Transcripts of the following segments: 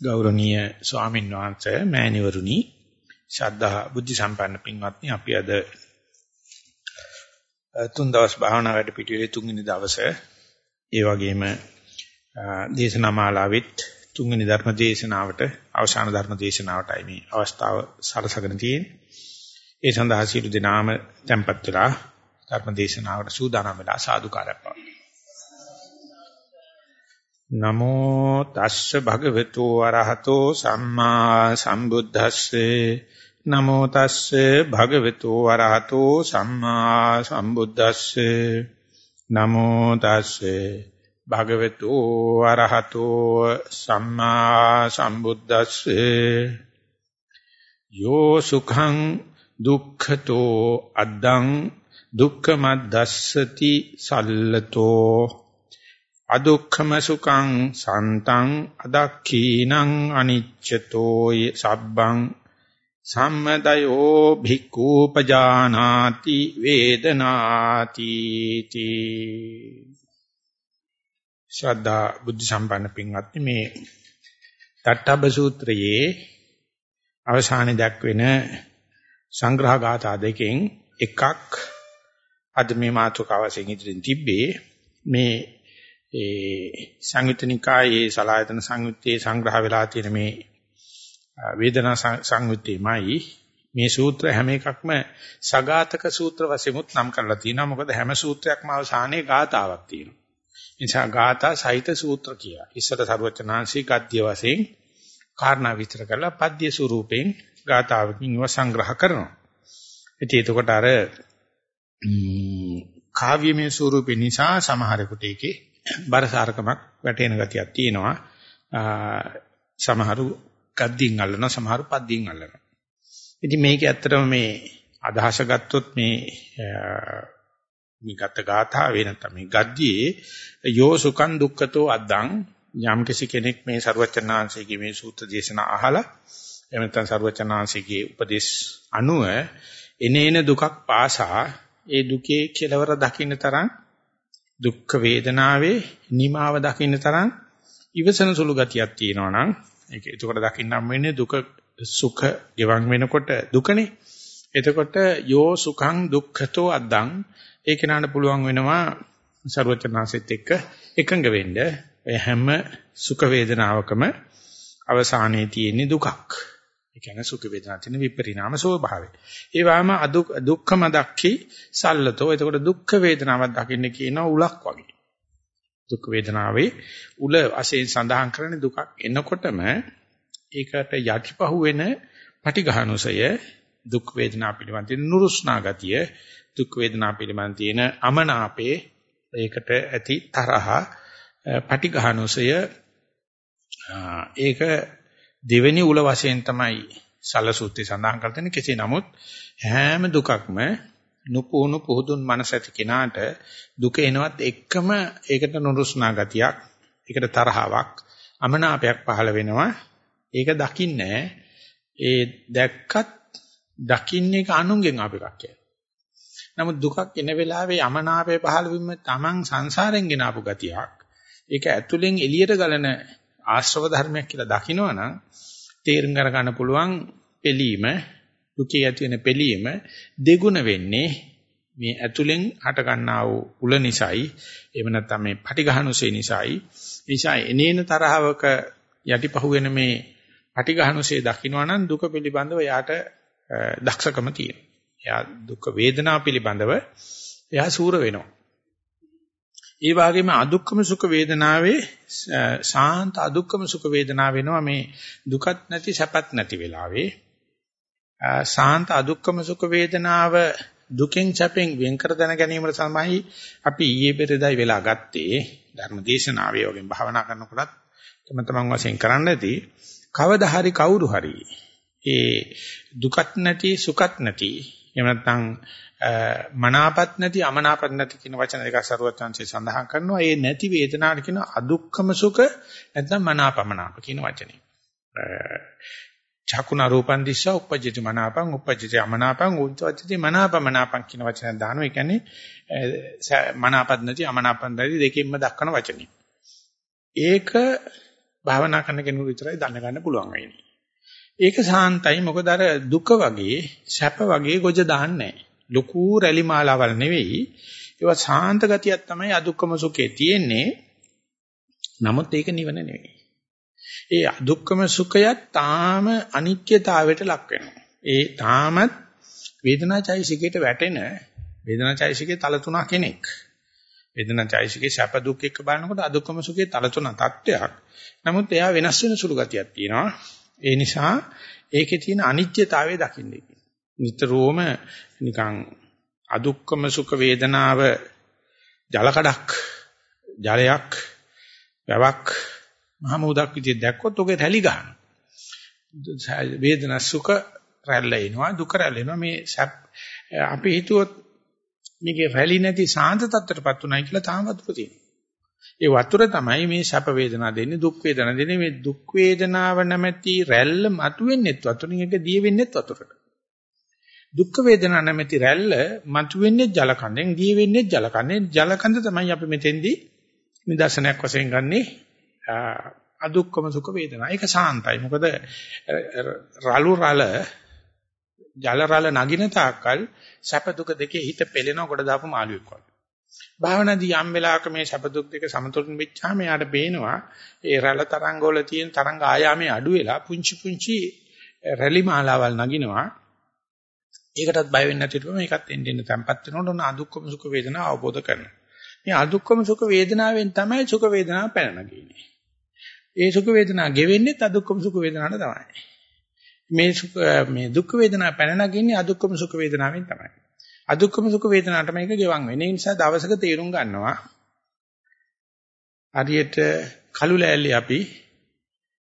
ගෞරවනීය ස්වාමීන් වහන්සේ මෑණිවරුනි ශ්‍රද්ධා බුද්ධ සම්පන්න පින්වත්නි අපි අද තුන් දවස් භාවනා වැඩ පිළිවෙලේ තුන්වෙනි දවසේ ඒ වගේම දේශනා මාලාවෙත් තුන්වෙනි ධර්ම දේශනාවට අවසාන ධර්ම දේශනාවටයි මේ අවස්ථාව සලසගෙන තියෙන්නේ. ඒ සඳහා සියලු දෙනාම tempත් වෙලා ධර්ම දේශනාවට සූදානම් වෙලා සාදුකාරයක් පවතුන. නමෝ තස්ස භගවතු වරහතෝ සම්මා සම්බුද්දස්සේ. නමෝ තස්සේ භගවතු වරහතෝ සම්මා සම්බුද්දස්සේ. නමෝ තස්සේ භගවතු වරහතෝ සම්මා සම්බුද්දස්සේ. යෝ සුඛං දුක්ඛතෝ අද්දං දුක්ඛමද්දස්සති සල්ලතෝ. අදුක්ඛම සුඛං සන්තං අදක්ඛීනං අනිච්චතෝ සබ්බං සම්මදයෝ භික්ඛූපජානාති වේදනාති තී ශ්‍රද්ධා බුද්ධ සම්පන්න පින්වත්නි මේ තට්ඨබ සූත්‍රයේ අවසානයේ දක්වන සංග්‍රහ ගාථා දෙකෙන් එකක් අද මේ මාතෘකාව වශයෙන් ඉදිරින් තිබ්බේ. මේ ඒ සංයුතනිකායේ සලායතන සංයුත්තේ සංග්‍රහ වෙලා තියෙන මේ වේදනා සංයුත්තේමයි. මේ සූත්‍ර හැම එකක්ම සගාතක සූත්‍ර වශයෙන්ුත් නම් කරලා තියෙනවා. මොකද හැම සූත්‍රයක්ම අවසානයේ ගාතාවක් තියෙනවා. නිසා ගාථා සහිත සූත්‍ර කියලා. ඉස්සර සර්වචනාංශී ගද්‍ය වශයෙන් කාරණා විස්තර කරලා පද්‍ය ස්වරූපයෙන් ගාතාවකින් ඒවා සංග්‍රහ කරනවා. ඉතින් එතකොට අර කාව්‍යමය ස්වරූපේ නිසා සමහරෙකුට ඒකේ බරසාරකමක් වැටෙන ගතියක් තියෙනවා. සමහරු ගද්දින් අල්ලනවා සමහරු පද්දින් අල්ලනවා. ඉතින් මේක ඇත්තටම මේ අදහස ගත්තොත් මේ මේ ගත ගාථාවේ නැත්නම් මේ ගද්දියේ යෝ සුඛං දුක්ඛතෝ අද්දං යම් කිසි කෙනෙක් මේ ਸਰුවචනාංශයේ මේ සූත්‍ර දේශනා අහලා එහෙම නැත්නම් ਸਰුවචනාංශයේ උපදේශ අනුව එනේන දුකක් පාසා ඒ දුකේ කෙලවර දකින්න තරම් දුක්ඛ වේදනාවේ නිමාව දකින්න තරම් ඉවසන සුළු ගතියක් තියෙනවා නම් ඒක එතකොට දකින්නම් වෙන්නේ දුක සුඛ ගෙවන් වෙනකොට දුකනේ. එතකොට යෝ සුඛං දුක්ඛතෝ අද්දං ඒක නන්න පුළුවන් වෙනවා ਸਰවචනාසෙත් එක්ක එකඟ වෙන්න. ඔය හැම සුඛ වේදනාවකම අවසානයේ තියෙන දුකක්. ඒ කියන්නේ සුඛ වේදනා තියෙන විපරිණාම ස්වභාවය. ඒ වගේම දුක්ඛම දක්ඛි සල්ලතෝ. එතකොට දුක්ඛ වේදනාවක් දකින්න කියන උලක් වගේ. දුක් වේදනාවේ උල වශයෙන් සඳහන් කරන්නේ දුකක් එනකොටම ඒකට යටිපහුව වෙන පටිඝානුසය දුක් වේදනා පිළිබඳ තියෙන නුරුස්නා ගතිය දුක් වේදනා පිළිබඳ තියෙන අමනාපේ ඒකට ඇති තරහ පටිඝානුසය ඒක දෙවෙනි උල වශයෙන් තමයි සලසුත්ති සඳහන් කර තියෙන්නේ කෙසේ නමුත් හැම දුකක්ම නුපුහුණු පුහුදුන් මනස ඇති කෙනාට දුක එනවත් එක්කම ඒකට නුරුස්නා ගතියක් ඒකට තරහාවක් අමනාපයක් පහළ වෙනවා ඒක දකින්නේ ඒ දැක්කත් දකින්නේ එක අනුන්ගෙන් අප එකක් කියලා. නමුත් දුකක් එන වෙලාවේ අමනාපය පහළ වීම තමන් සංසාරෙන් ගෙන ආපු ගතියක්. ඒක ඇතුලෙන් එළියට ගලන ආශ්‍රව ධර්මයක් කියලා දකිනවනම් තේරුම් ගන්න පුළුවන් පිළීම දුකේ ඇති වෙන පිළීම දෙගුණ වෙන්නේ මේ ඇතුලෙන් හට ගන්නා වූ උල නිසායි එහෙම නැත්නම් මේ පටිඝහනුසේ නිසායි නිසා එනේන තරහවක යටිපහුව වෙන මේ පටිඝහනුසේ දකින්නවනම් දුක පිළිබඳව යාට දක්ෂකම තියෙනවා. එයා දුක් වේදනා පිළිබඳව එයා සූර වෙනවා. ඒ වගේම අදුක්කම සුඛ වේදනාවේ සාන්ත අදුක්කම සුඛ වේදනාව වෙනවා මේ දුකත් නැති සැපත් නැති වෙලාවේ. සාන්ත අදුක්කම සුඛ වේදනාව දුකෙන් සැපෙන් වෙන් කර දැන ගැනීමට තමයි අපි ඊයේ පෙරේදායි වෙලා ගත්තේ ධර්ම දේශනාවේ වගේ භාවනා කරනකොටත් තම තමන් වශයෙන් කරන්න ඇති කවදා හරි කවුරු හරි ඒ දුකත් නැති සුඛත් නැති එහෙම නැත්නම් මනාපත් නැති අමනාපත් නැති කියන වචන දෙක සරුවත්ංශේ සඳහන් කරනවා. ඒ නැති වේදනාවට කියන අදුක්ඛම සුඛ නැත්නම් මනාපමනාප කියන වචනේ. චකුණ රූපං දිස්සා උපජ්ජති මනාපං උපජ්ජති අමනාපං උච්චවච්චති මනාපමනාපං කියන වචන දානවා. ඒ කියන්නේ මනාපත් නැති අමනාපත් නැති දෙකෙන්ම දක්වන වචනේ. ඒක භාවනා කරන කෙනෙකුට විතරයි දැන ගන්න පුළුවන් වෙන්නේ. ඒක සාන්තයි. මොකද අර දුක වගේ සැප වගේ ගොජ දාන්නේ ලොකු රැලි මාලාවල් නෙවෙයි. ඒවා සාන්ත ගතියක් තමයි අදුක්කම සුඛේ තියෙන්නේ. නමුත් ඒක නිවන නෙවෙයි. ඒ අදුක්කම සුඛයත් තාම අනිත්‍යතාවයට ලක් වෙනවා. ඒ තාමත් වේදනාචෛසිකයට වැටෙන වේදනාචෛසිකේ තල තුනක් කෙනෙක්. වේදනාචෛසිකේ සැප දුක් එක්ක බලනකොට අදුක්කම සුඛේ තල තුන තත්වයක්. නමුත් එයා වෙනස් වෙන සුළු ගතියක් තියෙනවා. ඒ නිසා ඒකේ තියෙන අනිත්‍යතාවය දකින්නේ. නිතරම නිකන් අදුක්කම සුඛ වේදනාව ජලකඩක් ජලයක් වැවක් මහමුදක් විදිහට දැක්කොත් ඔගේ රැලි ගන්න. වේදනා සුඛ රැල්ල එනවා දුක රැල්ල එනවා මේ අපි හිතුවොත් මේකේ රැලි නැති සාන්ත තත්ත්වයටපත් උනායි කියලා තාම වතුර තියෙනවා. ඒ වතුර තමයි මේ සැප වේදනා දෙන්නේ දුක් වේදනා දෙන්නේ මේ දුක් වේදනාව නැමැති රැල්ල මතුවෙන්නේත් වතුරින් එක දිය වෙන්නේත් වතුරට. දුක් වේදනා නැමැති රැල්ල මතුවෙන්නේ ජල කඳෙන් දිය වෙන්නේ ජල කඳෙන් ජල කඳ තමයි අපි මෙතෙන්දී නිදර්ශනයක් වශයෙන් ගන්නේ අදුක්කම සුඛ වේදනා. ඒක සාන්තයි. මොකද රළු රළ ජල රළ නගින තාක්කල් සැප දුක දෙකේ හිත පෙළෙන කොට දාපු මාළුවෙක් වගේ. භාවනාදී යම් වෙලාවක මේ සැප දුක් දෙක සමතුලිත වෙච්චාම යාට පේනවා ඒ රැළ තරංග වල තියෙන තරංග ආයාමයේ අඩු වෙලා පුංචි පුංචි රැලි මාලාවල් නගිනවා. ඒකටත් බය වෙන්නේ නැතිවම මේකත් එන්න එන්න තැම්පත් වෙනකොට ඔන්න අදුක්කම සුඛ වේදනාව අවබෝධ කරනවා. මේ අදුක්කම සුඛ වේදනාවෙන් තමයි සුඛ වේදනාව පැන නගින්නේ. ඒ සුඛ වේදනාව ගෙවෙන්නේ අදුක්කම සුඛ වේදනාවට තමයි. මේ සුඛ මේ දුක් වේදනාව පැන නගින්නේ අදුක්කම සුඛ වේදනාවෙන් තමයි. අදුක්කම සුඛ වේදනාවට මේක ගෙවන් වෙන්නේ. ඒ නිසා දවසක තේරුම් ගන්නවා. හරියට කළු ලෑල්ලේ අපි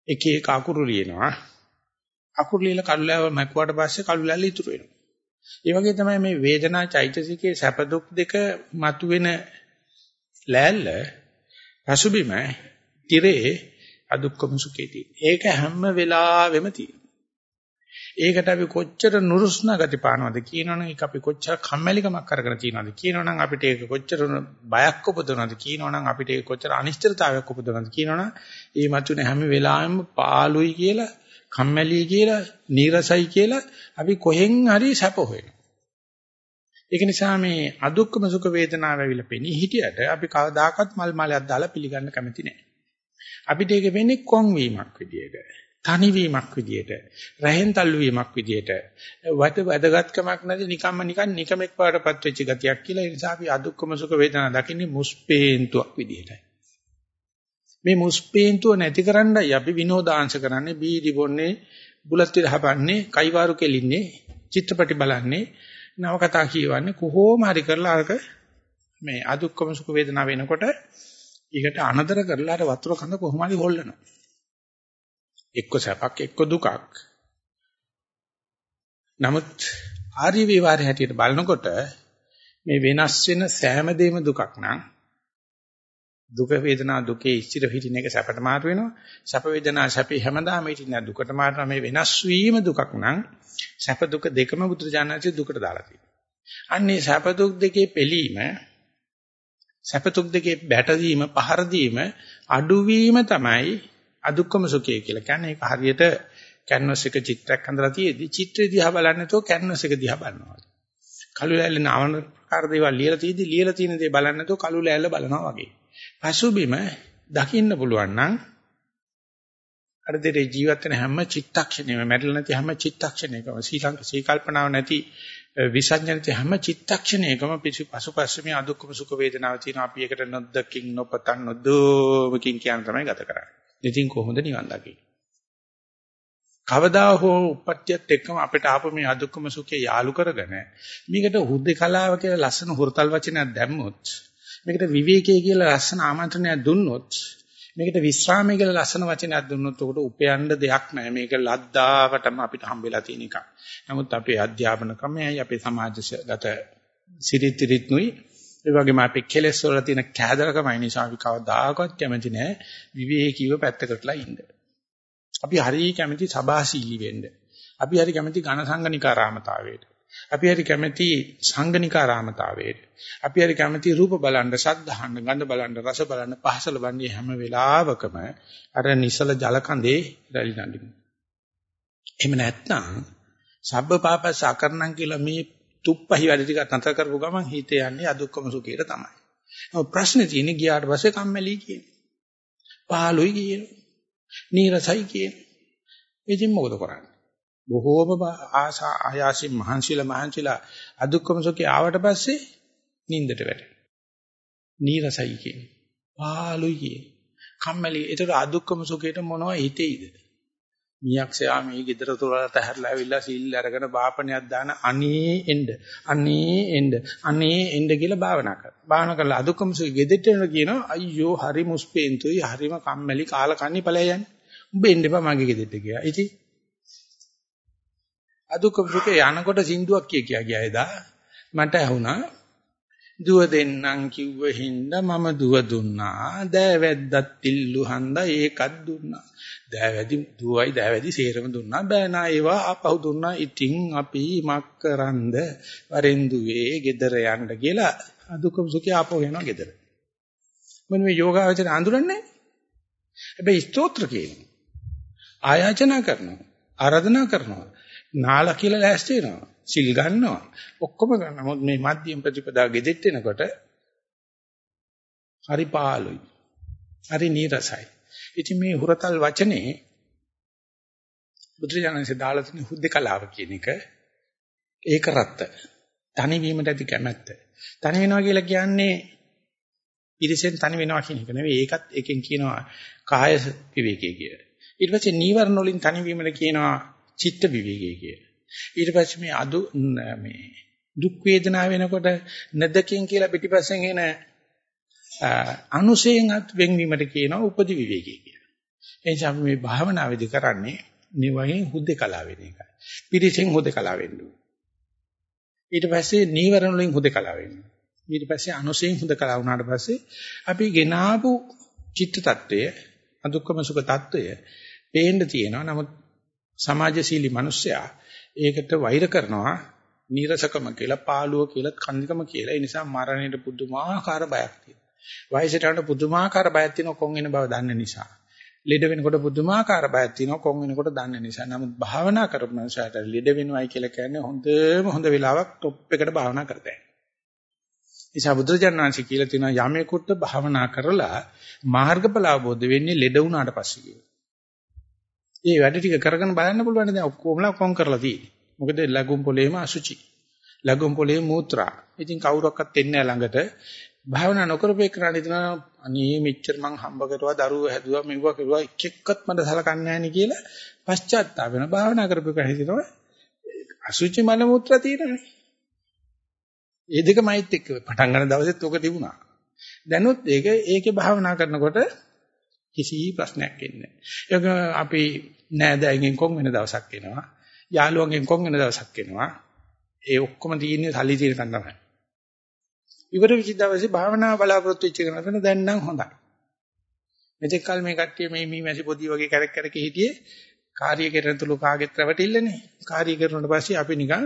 එක එක අකුරු ලියනවා. අකුරු ලියලා කළු ලෑල්ල මැකුවාට පස්සේ කළු ලෑල්ල ඉතුරු වෙනවා. ඒ වගේ තමයි මේ වේදනා චෛතසිකයේ සැප දුක් දෙක මතුවෙන ලෑල්ල පසුබිම tire අදුක්කම සුඛේදී. ඒක හැම වෙලාවෙම තියෙනවා. ඒකට අපි කොච්චර නුරුස්නා ගති පානවද කියනවනම් ඒක අපි කොච්චර කම්මැලිකමක් කරගෙන තියනවද කියනවනම් අපිට ඒක කොච්චර බයක් උපදවනවද කියනවනම් අපිට ඒක කොච්චර අනිශ්චිතතාවයක් උපදවනවද කියනවනම් ඒ මතුනේ හැම වෙලාවෙම පාළුයි කියලා කම්මැලි කියලා නීරසයි කියලා අපි කොහෙන් හරි සැප හොයනවා. ඒක නිසා මේ අදුක්කම සුඛ වේදනාව ඇවිල්ලා පෙනී හිටියට අපි කවදාකවත් මල් මාලයක් දාලා පිළිගන්න කැමති නැහැ. අපිට ඒක වෙන්නේ කොන් වීමක් විදියට. තනිවීමක් විදියට රහෙන් තල්ලු වීමක් විදියට වද වැදගත්කමක් නැති නිකම්ම නිකන් නිකමෙක් පාටපත් වෙච්ච ගතියක් කියලා ඒ නිසා අපි අදුක්කම සුඛ වේදනා දකින්නේ මුස්පේන්තුවක් විදියටයි. මේ මුස්පේන්තුව නැතිකරන්නයි අපි විනෝදාංශ කරන්නේ බීඩි බොන්නේ බුලත් විරහපන්නේ කයිවාරු කෙලින්නේ චිත්‍රපටි බලන්නේ නවකතා කියවන්නේ කොහොම හරි කරලා අරක මේ අදුක්කම සුඛ වේදනා වෙනකොට ඊකට අනදර කරලා අර වතුර කඳ කොහොම හරි හොල්ලනවා. එක්ක සැපක් එක්ක දුකක්. නමුත් ආර්ය විවරය හැටියට බලනකොට මේ වෙනස් වෙන සෑම දෙයක්ම දුකක් නම් දුක වේදනා දුකේ ඉස්තිර හිටින එක සැපට මාරු වෙනවා. සැප වේදනා සැපේ හැමදාම හිටින දුකට මාරුන මේ වෙනස් වීම දුකක් නම් සැප දුක දෙකම බුදුරජාණන්සේ දුකට දාලා තියෙනවා. අන්නේ සැප දුක් දෙකේ පිළීම සැප දුක් දෙකේ බැටදීම පහර දීම අඩුවීම තමයි අදුක්කම සුඛය කියලා කියන්නේ ඒක හරියට කැන්වස් එක චිත්‍රයක් හඳලා තියෙදි චිත්‍රය දිහා බලන්නේ නැතුව කැන්වස් එක දිහා බලනවා. කළු ලෑල්ලේ නාවන ප්‍රකාර දේවල් ලියලා තියෙදි ලියලා තියෙන දේ බලන්නේ නැතුව කළු ලෑල්ල බලනවා වගේ. පසුබිම දකින්න පුළුවන් නම් අර දෙරේ ජීවත් වෙන හැම චිත්තක්ෂණයම මැරිලා නැති හැම චිත්තක්ෂණයකම සීලංක සීකල්පනාව නැති විසඤ්ඤනිත හැම චිත්තක්ෂණයකම පිසු පසුපස්සේ මේ අදුක්කම සුඛ වේදනාව තියෙනවා අපි එකට නොදකින් නොපතන් නොදෝමකින් කියන තමයි ගත කරන්නේ. ඉතින් කොහොමද නිවන් දකින්නේ? කවදා හෝ උපත්‍යත් එක්කම අපිට ආපු මේ අදුක්කම සුඛය යාලු කරගෙන මේකට හුද්දේ කලාව කියලා ලස්සන හුරතල් වචනයක් දැම්මොත් මේකට විවේකයේ කියලා ලස්සන ආමන්ත්‍රණයක් දුන්නොත් මේකට විස්රාමයේ කියලා ලස්සන වචනයක් දුන්නොත් උකට උපයන්න දෙයක් නැහැ මේක ලද්දාවටම අපිට හම්බෙලා තියෙන එකක්. නමුත් අපේ අධ්‍යාපන ක්‍රමයයි අපේ සමාජගත සිරිතිරිත්නුයි ඒ වගේම අපේ කෙලෙස් වල තියෙන කෑදරකමයි නිසා අපි කවදාකවත් කැමති නැහැ විවේකීව පැත්තකටලා ඉන්න. අපි හරිය කැමති සබාශීලී වෙන්න. අපි හරිය කැමති ඝන සංගනිකාරාමතාවයට. අපි හරි කැමති සංගනිකාරාමතාවයට. අපි හරි කැමති රූප බලන්න, ශබ්ද අහන්න, ගන්ධ බලන්න, රස බලන්න, පහස ලබන්නේ හැම වෙලාවකම අර නිසල ජල කඳේ රැලි නඩිමු. එහෙම නැත්නම් සබ්බ පාපස් අකරණම් කියලා මේ තුප්පහි වැඩ ටික නතර කරපු ගමන් හිතේ යන්නේ අදුක්කම සුඛයට තමයි. ඔව් ප්‍රශ්නේ තියෙන්නේ ගියාට පස්සේ කම්මැලි කියන. පහළුයි කියන. නීරසයි කියන. ඉතින් මොකද කරන්නේ? බොහෝම ආසා ආයාසින් මහන්සිලා මහන්සිලා අදුක්කම සුඛය ආවට පස්සේ නින්දට වැටෙනවා. නීරසයි කියන. පහළුයි කියන. කම්මැලි. ඒතර අදුක්කම සුඛයට මොනවද හිතෙයිද? මියක්ෂයා මේ ගෙදර තොරලට හැරලා ඇවිල්ලා සිල් අරගෙන බාපණයක් දාන අනේ එන්න අනේ එන්න අනේ එන්න කියලා භාවනා කරනවා. භාවනා කරලා අදුක්කමසු ගෙදෙට්ට යන කියනවා අයියෝ හරි මුස්පේන්තුයි හරිම කම්මැලි කාලකන්ණි ඵලය යන්නේ. උඹ එන්න එපා මගේ ගෙදෙට්ට ගියා. ඉතින් අදුක්කමසුකේ යනකොට සින්දුවක් කිය කියා ගියා එදා. මට ඇහුණා දුව දෙන්නම් කිව්ව හින්දා මම දුව දුන්නා දෑවැද්දත් තිල්ලු හන්දා ඒකත් දුන්නා දෑවැදි දුවයි දෑවැදි සේරම දුන්නා. බෑ නා ඒවා ආපහු දුන්නා. ඉතින් අපි මක් කරන්ද වරෙන්දුවේ ගෙදර යන්න කියලා අදුකම සුඛය ආපහු යනවා ගෙදර. මම මේ යෝගාවචර අඳුරන්නේ? හැබැයි ස්තෝත්‍ර කියනවා. ආයාචනා කරනවා. ආරාධනා කරනවා. නාලා කියලා ලෑස්ති වෙනවා. සිල් ගන්නවා. ඔක්කොම ගන්නවා නමුත් මේ මධ්‍යම ප්‍රතිපදා ගෙදෙට්ට එනකොට හරි පාළුයි. හරි නීරසයි. ඉතින් මේ හුරතල් වචනේ බුදුරජාණන්සේ දාලා තියෙන හුද්දකලාව කියන එක ඒක රත්ත. තනි වීමට ඇති කැමැත්ත. තනි වෙනවා කියලා කියන්නේ ඉරිසෙන් තනි වෙනවා කියන එක නෙවෙයි. ඒකත් එකෙන් කියනවා කාය විවේකයේ කියලා. ඊට පස්සේ නීවරණ වලින් තනි වීමට කියනවා චිත්ත විවේකයේ කියලා. ඊට පස්සේ මේ අදු මේ දුක් වේදනාව වෙනකොට නැදකින් කියලා පිටිපස්සෙන් එන අනුසයෙන් වෙන්වීමට කියනවා උපදි විවේකී කියලා. ඒ නිසා අපි මේ භාවනාවේදී කරන්නේ නිවයින් හුදේකලා වෙන එකයි. පිරිසෙන් හුදේකලා වෙන්න ඊට පස්සේ නීවරණ වලින් හුදේකලා වෙන්න. ඊට පස්සේ අනුසයෙන් හුදේකලා වුණාට පස්සේ අපි ගෙනාවු චිත්ත tattවය අදුක්කම සුඛ tattවය පේන්න තියෙනවා. නමුත් සමාජශීලී මිනිස්සයා ඒකට වෛර කරනවා නීරසකම කියලා පාළුව කියලා කන්දිකම කියලා. ඒ නිසා මරණයට පුදුමාකාර බයක් තියෙනවා. වයසට යනකොට පුදුමාකාර බයක් තියෙනවා කොන් වෙන බව දන්න නිසා. ලෙඩ වෙනකොට පුදුමාකාර බයක් තියෙනවා කොන් වෙනකොට දන්න නිසා. නමුත් භාවනා කරපු මනුස්සයට ලෙඩ වෙනවයි කියලා කියන්නේ හොඳම හොඳ වෙලාවක් টොප් එකට භාවනා කරතේ. නිසා බුදුරජාණන්සේ කියලා තියෙනවා යමෙකුට භාවනා කරලා මාර්ගඵල අවබෝධ වෙන්නේ ලෙඩ වුණාට පස්සේ කියලා. මේ වැඩ ටික කරගෙන බලන්න පුළුවන් දැන් ඔක්කොමලා කොම් කරලා තියෙන්නේ. මොකද ලැබුම් පොලේම අසුචි. ලැබුම් පොලේ මූත්‍රා. ඉතින් කවුරක්වත් එන්නේ නැහැ ළඟට. භාවනා නොකරපේ කරණ ඉතන අනේ මෙච්චර මං හම්බ කරුවා දරුවෝ හැදුවා මෙව්වා කරුවා එක එක්කත් මට සලකන්නේ නැහැ නේ කියලා පශ්චාත්තාප වෙන භාවනා කරපේ කරණ හිතනවා අසුචි මල මූත්‍රා තියෙනනේ. ඒ දෙකමයිත් එක්ක පටන් ගන්න දවසෙත් ඔක තිබුණා. දැනුත් ඒක ඒකේ භාවනා කරනකොට කිසි ප්‍රශ්නයක් එන්නේ නැහැ. අපි නෑදෑයන්ගෙන් කොන් වෙන දවසක් එනවා. යාළුවන්ගෙන් කොන් වෙන දවසක් එනවා. ඒ ඔක්කොම තියෙන්නේ සල්ලි තියෙන තැන තමයි. ඉවර වෙච්ච දවසේ භාවනාව බලාපොරොත්තු වෙච්ච කෙනාට දැන් නම් හොඳයි. මෙතෙක් කල මේ කට්ටිය මේ මී මැසි පොඩි වගේ කැරක් කැරක හිටියේ කාර්ය කරන තුරු කාගෙත් රැවටිල්ලනේ. කාර්ය කරනට පස්සේ අපි නිකන්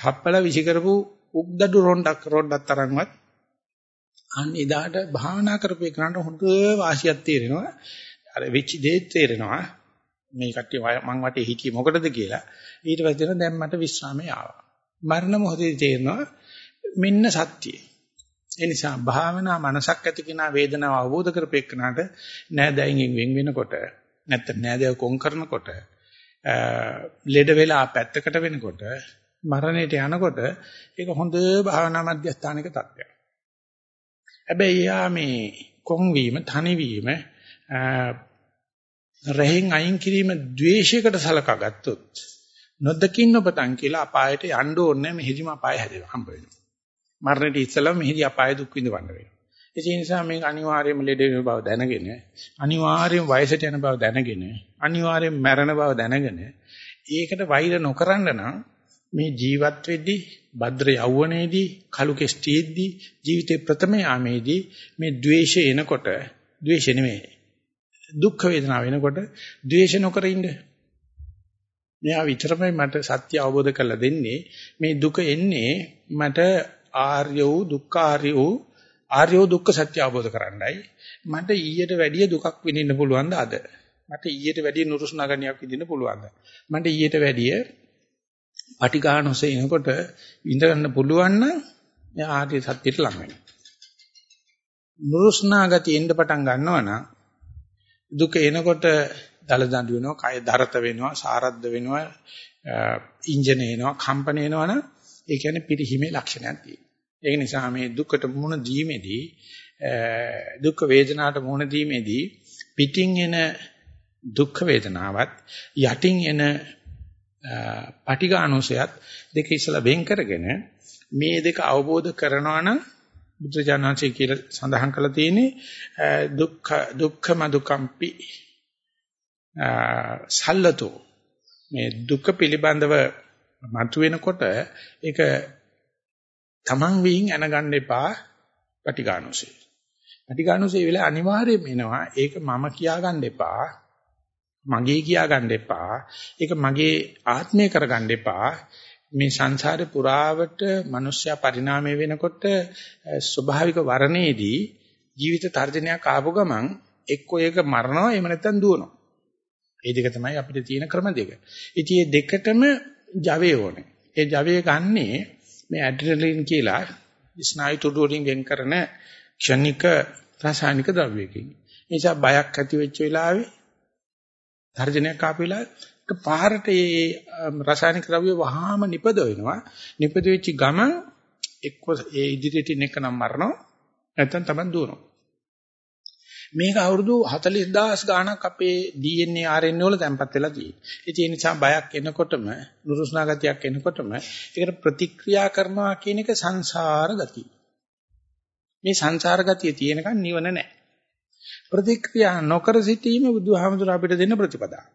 හප්පල විසි කරපු උක්දඩු රොණ්ඩක් රොණ්ඩක් තරම්වත් අන්න එදාට භාවනා කරපු එකනට හොඳ වාසියක් තේරෙනවා. අර වෙච්ච දේ තේරෙනවා. මේ කට්ටිය මං වටේ හිටියේ මොකටද කියලා. ඊට පස්සේ දැන් මට විශ්‍රාමය ආවා. මරණ මොහොතේ තේරෙනවා මෙන්න සත්‍යය. ඒ නිසා භාවනා මනසක් ඇති කෙනා වේදනාව අවබෝධ කරපෙන්නාට නෑදෑයින් වෙන් වෙනකොට නැත්නම් නෑදෑයෝ කොන් කරනකොට ලෙඩ වෙලා පැත්තකට වෙනකොට මරණයට යනකොට ඒක හොඳ භාවනා මධ්‍යස්ථානික තත්ත්වයක්. හැබැයි යා මේ කොන් වීම, තනි වීම, රහෙන් අයින් කිරීම ද්වේෂයකට සලකා ගත්තොත් නොදකින්න ඔබතන් කියලා අපායට යන්න ඕනේ මෙහෙදිම අපාය හැදෙව හම්බ වෙනවා. මරණයට ඉස්සෙල්ලා මෙහිදී අපාය දුක් විඳවන්න වෙනවා. ඒ නිසා මේක අනිවාර්යයෙන්ම ලෙඩ වෙන බව දැනගෙන, අනිවාර්යයෙන් වයසට යන බව දැනගෙන, අනිවාර්යයෙන් මැරෙන බව දැනගෙන, ඒකට වෛර නොකරන නම් මේ ජීවත් වෙද්දී, භද්‍ර යෞවනයේදී, කලු කෙස්ටිෙද්දී, ජීවිතේ ප්‍රථම යාමේදී මේ द्वේෂය එනකොට, द्वේෂ නෙමෙයි. දුක් වේදනාව එනකොට द्वේෂ නොකර ඉන්න. මෙයා විතරමයි මට සත්‍ය අවබෝධ කරලා දෙන්නේ. මේ දුක එන්නේ මට ආර්ය වූ දුක්ඛ ආර්ය වූ ආර්ය වූ දුක්ඛ සත්‍ය අවබෝධ කරන්නයි. මට ඊට වැඩිය දුකක් විඳින්න පුළුවන් ද අද? මට ඊට වැඩිය නුරුස්නාගණියක් විඳින්න පුළුවන්ද? මට ඊට වැඩිය පටිඝානොසේ එනකොට විඳ ගන්න පුළුවන් නම් එයා ආර්ය සත්‍යයට ලං වෙනවා. නුරුස්නා ගතිය එන්න පටන් ගන්නවා නම් දුක එනකොට දල දඬු වෙනවා, කය දරත වෙනවා, සාරද්ද වෙනවා, ඉන්ජින එනවා, කම්පන එනවනම් ඒ කියන්නේ පිරිහීමේ ලක්ෂණයක් තියෙනවා. ඒක නිසා මේ දුකට මුහුණ දීමේදී දුක් වේදනාවට මුහුණ දීමේදී පිටින් එන දුක් වේදනාවත් යටින් එන පටිඝානෝසයත් දෙක ඉස්සලා වෙන් කරගෙන මේ දෙක අවබෝධ කරනවා නම් බුදුජානනාංශය කියලා සඳහන් කරලා තියෙන්නේ දුක්ඛ දුක්ඛම දුකම්පි සල්ලතෝ මේ දුක පිළිබඳව මතුවෙනකොට ඒක තමන් වින් අනගන්න එපා පටිඝානෝසේ. පටිඝානෝසේ වෙලා අනිවාර්යයෙන්ම එනවා. ඒක මම කියා ගන්න එපා. මගේ කියා ගන්න එපා. ඒක මගේ ආත්මය කරගන්න එපා. මේ සංසාරේ පුරාවට මිනිස්සයා පරිණාමය වෙනකොට ස්වභාවික වර්ණයේදී ජීවිත තර්ජනයක් ආපු ගමන් එක්කෝ ඒක මරනවා එහෙම නැත්නම් දුවනවා. මේ දෙක තමයි අපිට තියෙන ක්‍රම දෙක. ඉතින් මේ දෙකටම ජවය ඕනේ. ඒ ජවය ගන්නේ මේ ඇඩ්‍රිනලින් කියලා ස්නායු තුඩු වලින් වෙන් කරන ක්ෂණික රසායනික ද්‍රව්‍යකින්. ඒ නිසා බයක් ඇති වෙච්ච වෙලාවේ තර්ජනයක් ආපු වෙලාවේ පාරට ඒ රසායනික ද්‍රව්‍ය වහාම නිපද වෙනවා. නිපද වෙච්ච ගමන් එක්ක ඒ ඉදිරියට ඉන්න එක නම් මරනවා නැත්නම් Taman දුවනවා. මේක අවුරුදු 40000 ගාණක් අපේ DNA RNA වල තැම්පත් වෙලා තියෙනවා. ඒ නිසා බයක් එනකොටම නුරුස්නා ගතියක් එනකොටම ඒකට ප්‍රතික්‍රියා කරනවා කියන එක සංසාර ගතිය. මේ සංසාර ගතිය තියෙනකන් නිවන නැහැ. ප්‍රතික්‍රියා නොකර සිටීම බුදුහාමුදුර අපිට දෙන්න ප්‍රතිපදාව.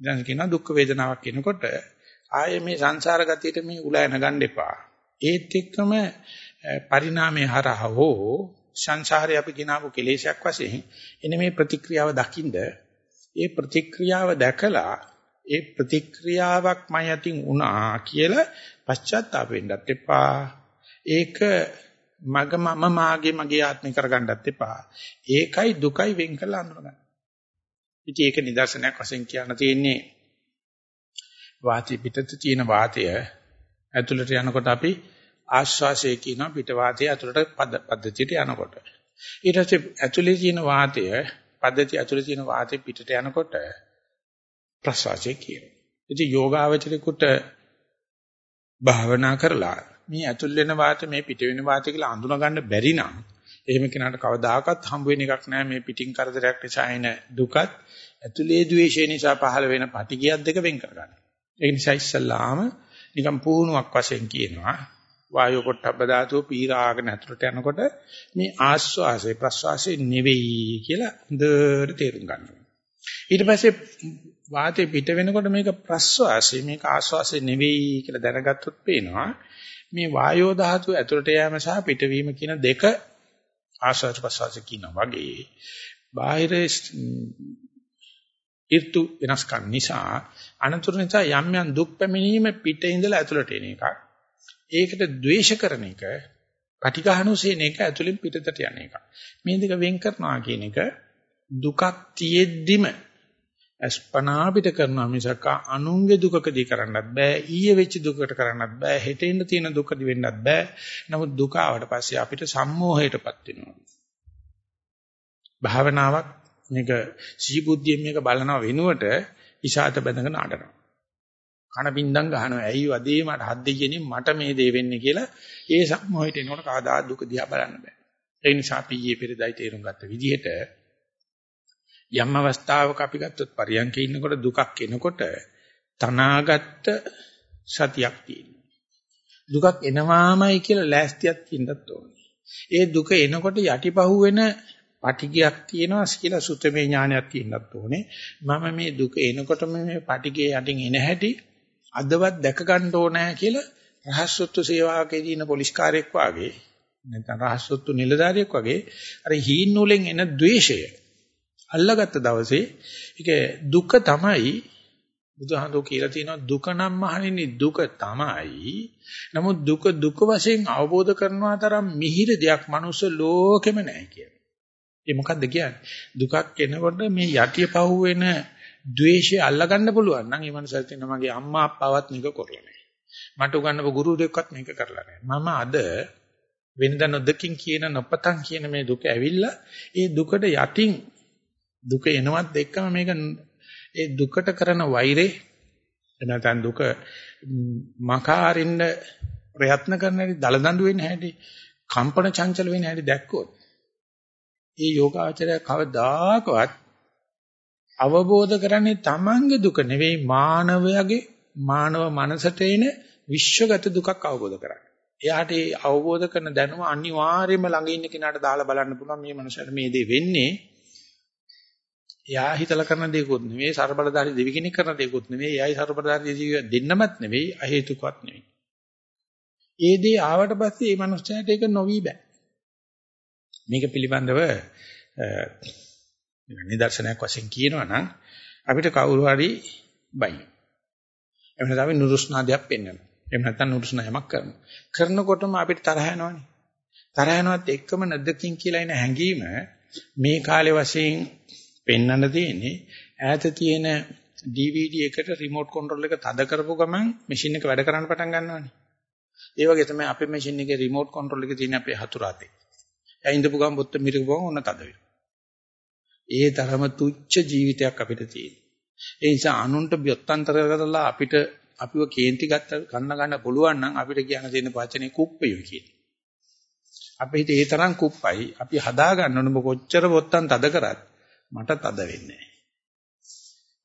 දැන් කියනවා දුක් වේදනාවක් එනකොට ආයේ මේ සංසාර ගතියට මේ උලා යන ගන්න එපා. ඒත් එක්කම පරිණාමයේ හරහා හෝ සංසාරේ අපි ගినాපු කෙලේශයක් වශයෙන් එන මේ ප්‍රතික්‍රියාව දකින්ද ඒ ප්‍රතික්‍රියාව දැකලා ඒ ප්‍රතික්‍රියාවක් මම යටින් වුණා කියලා පශ්චාත්තාප වෙන්නත් එපා. ඒක මග මම මාගේ මගේ ආත්මය කරගන්නත් එපා. ඒකයි දුකයි වෙන් කරලා අඳුරගන්න. ඉතින් ඒක නිදර්ශනයක් වශයෙන් කියන්න තියෙන්නේ වාතය පිටත තියෙන වාතය ඇතුළට යනකොට අපි ආශ්වාසය කියන පිට වාතය ඇතුළට පද්ධතියට යනකොට ඊට පස්සේ ඇතුළේ තියෙන වාතය පද්ධතිය ඇතුළේ තියෙන වාතය පිටට යනකොට ප්‍රශ්වාසය කියනවා. ඉතින් යෝගාවචරිකුට භාවනා කරලා මේ ඇතුල් වෙන වාතය මේ පිට වෙන වාතය කියලා අඳුන ගන්න බැරි නම් එහෙම කෙනාට කවදාකවත් හම්බ වෙන එකක් නෑ මේ පිටින් කරදරයක් නිසා එන දුකත් ඇතුලේ ද්වේෂය නිසා පහළ වෙන පටිගියක් දෙක වෙන් කරගන්න. ඒ නිසා ඉස්සල්ලාම නිකම් පුහුණුවක් වශයෙන් කියනවා වායෝ පොට්ටබ්බ ධාතුව පීරාගෙන ඇතුළට යනකොට මේ ආස්වාසේ ප්‍රස්වාසේ නෙවෙයි කියලා හොඳට තේරුම් ගන්නවා. ඊට පස්සේ වාතේ පිට වෙනකොට මේක ප්‍රස්වාසේ මේක ආස්වාසේ නෙවෙයි කියලා දැනගත්තොත් පේනවා මේ වායෝ ධාතුව ඇතුළට යෑම සහ පිටවීම කියන දෙක ආස්වාද ප්‍රස්වාස කියනවා වගේ බාහිර ඍතු වෙනස්කම් නිසා අනතුරු නිසා යම් යම් දුක් පැමිණීම පිට ඉඳලා ඇතුළට එන එකක්. ඒකට ද්වේෂ කරන එක, පටිඝානුසේන එක ඇතුළෙන් පිටතට යන එක. මේ දෙක වෙන් කරනවා කියන එක දුකක් තියෙද්දිම අස්පනා පිට කරනවා මිසක් අනුන්ගේ දුකකදී කරන්නත් බෑ ඊයේ වෙච්ච දුකට කරන්නත් බෑ හෙට එන්න තියෙන දුකදී වෙන්නත් බෑ. නමුත් දුක ආවට පස්සේ අපිට සම්මෝහයටපත් වෙනවා. භාවනාවක් මේක සිහිබුද්ධියෙන් මේක බලනවා වෙනුවට ඉෂාත බඳගෙන අඬනවා. කන බින්දම් ගහනවා ඇයි වදේ මට හත් දෙයියනේ මට මේ දේ වෙන්නේ කියලා ඒ සම්මෝහයට එනකොට කවදා දුක දිහා බලන්න බෑ ඒ නිසා අපි ඊයේ පෙරදයි තේරුම් ගත්ත විදිහට යම් අවස්ථාවක අපි ගත්තොත් පරියන්කේ ඉන්නකොට දුකක් එනකොට තනාගත්ත සතියක් තියෙනවා. දුකක් එනවාමයි කියලා ලෑස්තියක් තියෙන්නත් ඕනේ. ඒ දුක එනකොට යටිපහුවෙන පටිගයක් තියෙනවා කියලා සුතමේ ඥානයක් තියෙන්නත් ඕනේ. මම මේ දුක එනකොටම මේ පටිගයේ යටින් එන හැටි අදවත් දැක ගන්න ඕනෑ කියලා රහස්සොත්තු සේවාවකදී ඉන්න පොලිස් කාර්යයක් වාගේ නැත්නම් රහස්සොත්තු නිලධාරියෙක් වගේ අර හීන් නූලෙන් එන द्वේෂය අල්ලගත්ත දවසේ ඒක දුක තමයි බුදුහාමුදුරු කියලා තියෙනවා දුක නම් මහණෙනි දුක තමයි. නමුත් දුක දුක වශයෙන් අවබෝධ කරනවා තරම් මිහිර දෙයක් මනුස්ස ලෝකෙම නැහැ කියලා. ඒ මොකද්ද කියන්නේ? දුකක් එනකොට මේ යටිය පහුවෙන ද්වේෂය අල්ලගන්න පුළුවන් නම් ඒ මනුස්සයා කියනවා මගේ අම්මා අප්පාවත් මේක කරලා නැහැ. මට උගන්වපු ගුරු දෙක්වත් මේක කරලා නැහැ. මම අද වෙනදා නොදකින් කියන නොපතන් කියන මේ දුක ඇවිල්ලා ඒ දුකට යටින් දුක එනවත් එක්කම මේක ඒ දුකට කරන වෛරේ එනතන් දුක මකාරින්න ප්‍රයත්න කරන හැටි දලදඬු වෙන හැටි කම්පන චංචල වෙන හැටි දැක්කොත් ඒ යෝගාචරය කවදාකවත් අවබෝධ කරන්නේ තමන්ගේ දුක නෙවෙයි මානවයාගේ මානව මනසට එන විශ්වගත දුකක් අවබෝධ කරගන්න. එයාට ඒ අවබෝධ කරන දැනුම අනිවාර්යයෙන්ම ළඟ ඉන්න කෙනාට දාලා බලන්න පුළුවන් මේ මනුස්සයාට මේ දේ වෙන්නේ. එයා හිතලා කරන දේකුත් නෙවෙයි ਸਰබලධාරී දෙවි කෙනෙක් කරන දේකුත් නෙවෙයි එයයි ਸਰබලධාරී දෙවිය දෙන්නමත් නෙවෙයි අහේතුකවත් නෙවෙයි. ඒ දේ ආවට පස්සේ මේ මනුස්සයාට ඒක නොවි බෑ. මේක පිළිබඳව නිදර්ශනයක් වශයෙන් කියනවා නම් අපිට කවුරු හරි බයි. එහෙම නැත්නම් අපි නුරුස්නාදයක් පෙන්වනවා. එහෙම නැත්නම් නුරුස්නා යමක් කරනවා. කරනකොටම අපිට තරහ යනවනේ. තරහ යනවත් එක්කම නැද්දකින් කියලා එන හැඟීම මේ කාලේ වශයෙන් පෙන්වන්න තියෙන්නේ ඈත තියෙන DVD එකට රිමෝට් කන්ට්‍රෝල් එක තද කරපු ගමන් මැෂින් එක වැඩ කරන්න පටන් ගන්නවානේ. ඒ වගේ තමයි අපේ මැෂින් එකේ රිමෝට් කන්ට්‍රෝල් එක තියෙන අපේ හතුරාතේ. එයා ඉඳපු ගමන් බොත්ත මිරිගුවම ඔන්න තද වෙනවා. ඒ තරම තුච්ච ජීවිතයක් අපිට තියෙනවා. ඒ නිසා අනුන්ට බ්‍යොත්තන්තර කරලා අපිට අපිව කේන්ති ගත්ත ගන්න ගන්න පුළුවන් නම් අපිට කියන්න තියෙන වචනේ කුප්පිය කියලා. අපේ හිතේ ඒ තරම් කුප්පයි අපි හදා ගන්න ඕන කොච්චර බොත්තම් තද කරත් මට තද වෙන්නේ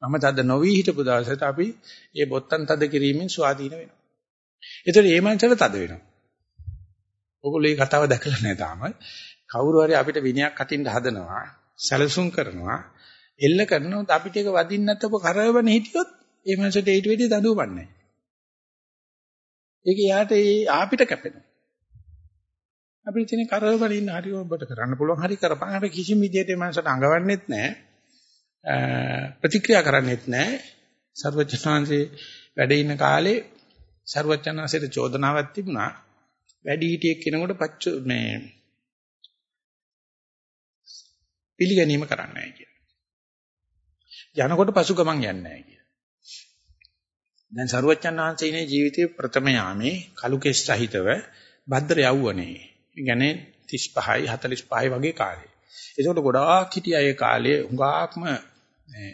මම තද නොවි හිටපු දවසට අපි ඒ බොත්තම් තද කිරීමෙන් ස්වාධීන වෙනවා. ඒතර ඒ මනසට තද වෙනවා. ඔගොල්ලෝ මේ කතාව දැකලා නැහැ තාම. කවුරු හරි අපිට විනයක් අටින්න හදනවා, සැලසුම් කරනවා, එල්ල කරනොත් අපිට ඒක වදින්න නැත්නම් කරවන හිටියොත් ඒ මනසට ඊට වෙඩි දඬුවන්නේ නැහැ. ඒක යාට ඒ ආපිට කැපෙනවා. අපිට තියෙන කරවල ඉන්න හරි ඔබට කරන්න පුළුවන් හරි කරපන්. අර කිසිම විදියට මනසට අඟවන්නෙත් නැහැ. ප්‍රතික්‍රියා කරන්නෙත් නැහැ. සර්වඥාන්සේ වැඩ ඉන්න කාලේ සර්වඥාන්සේට චෝදනාවක් තිබුණා. වැඩි හිටියෙක් කෙනෙකුට පච්ච මේ පිළිගැනීම කරන්නේ නැහැ කියලා. යනකොට පසු ගමන් යන්නේ නැහැ කියලා. දැන් සරුවච්චන් වහන්සේනේ ජීවිතයේ ප්‍රථම යාමේ කලු කෙස් සහිතව භද්‍ර යවුවනේ. يعني 35යි 45යි වගේ කාලේ. ඒකට ගොඩාක් හිටියා ඒ කාලේ හුඟක්ම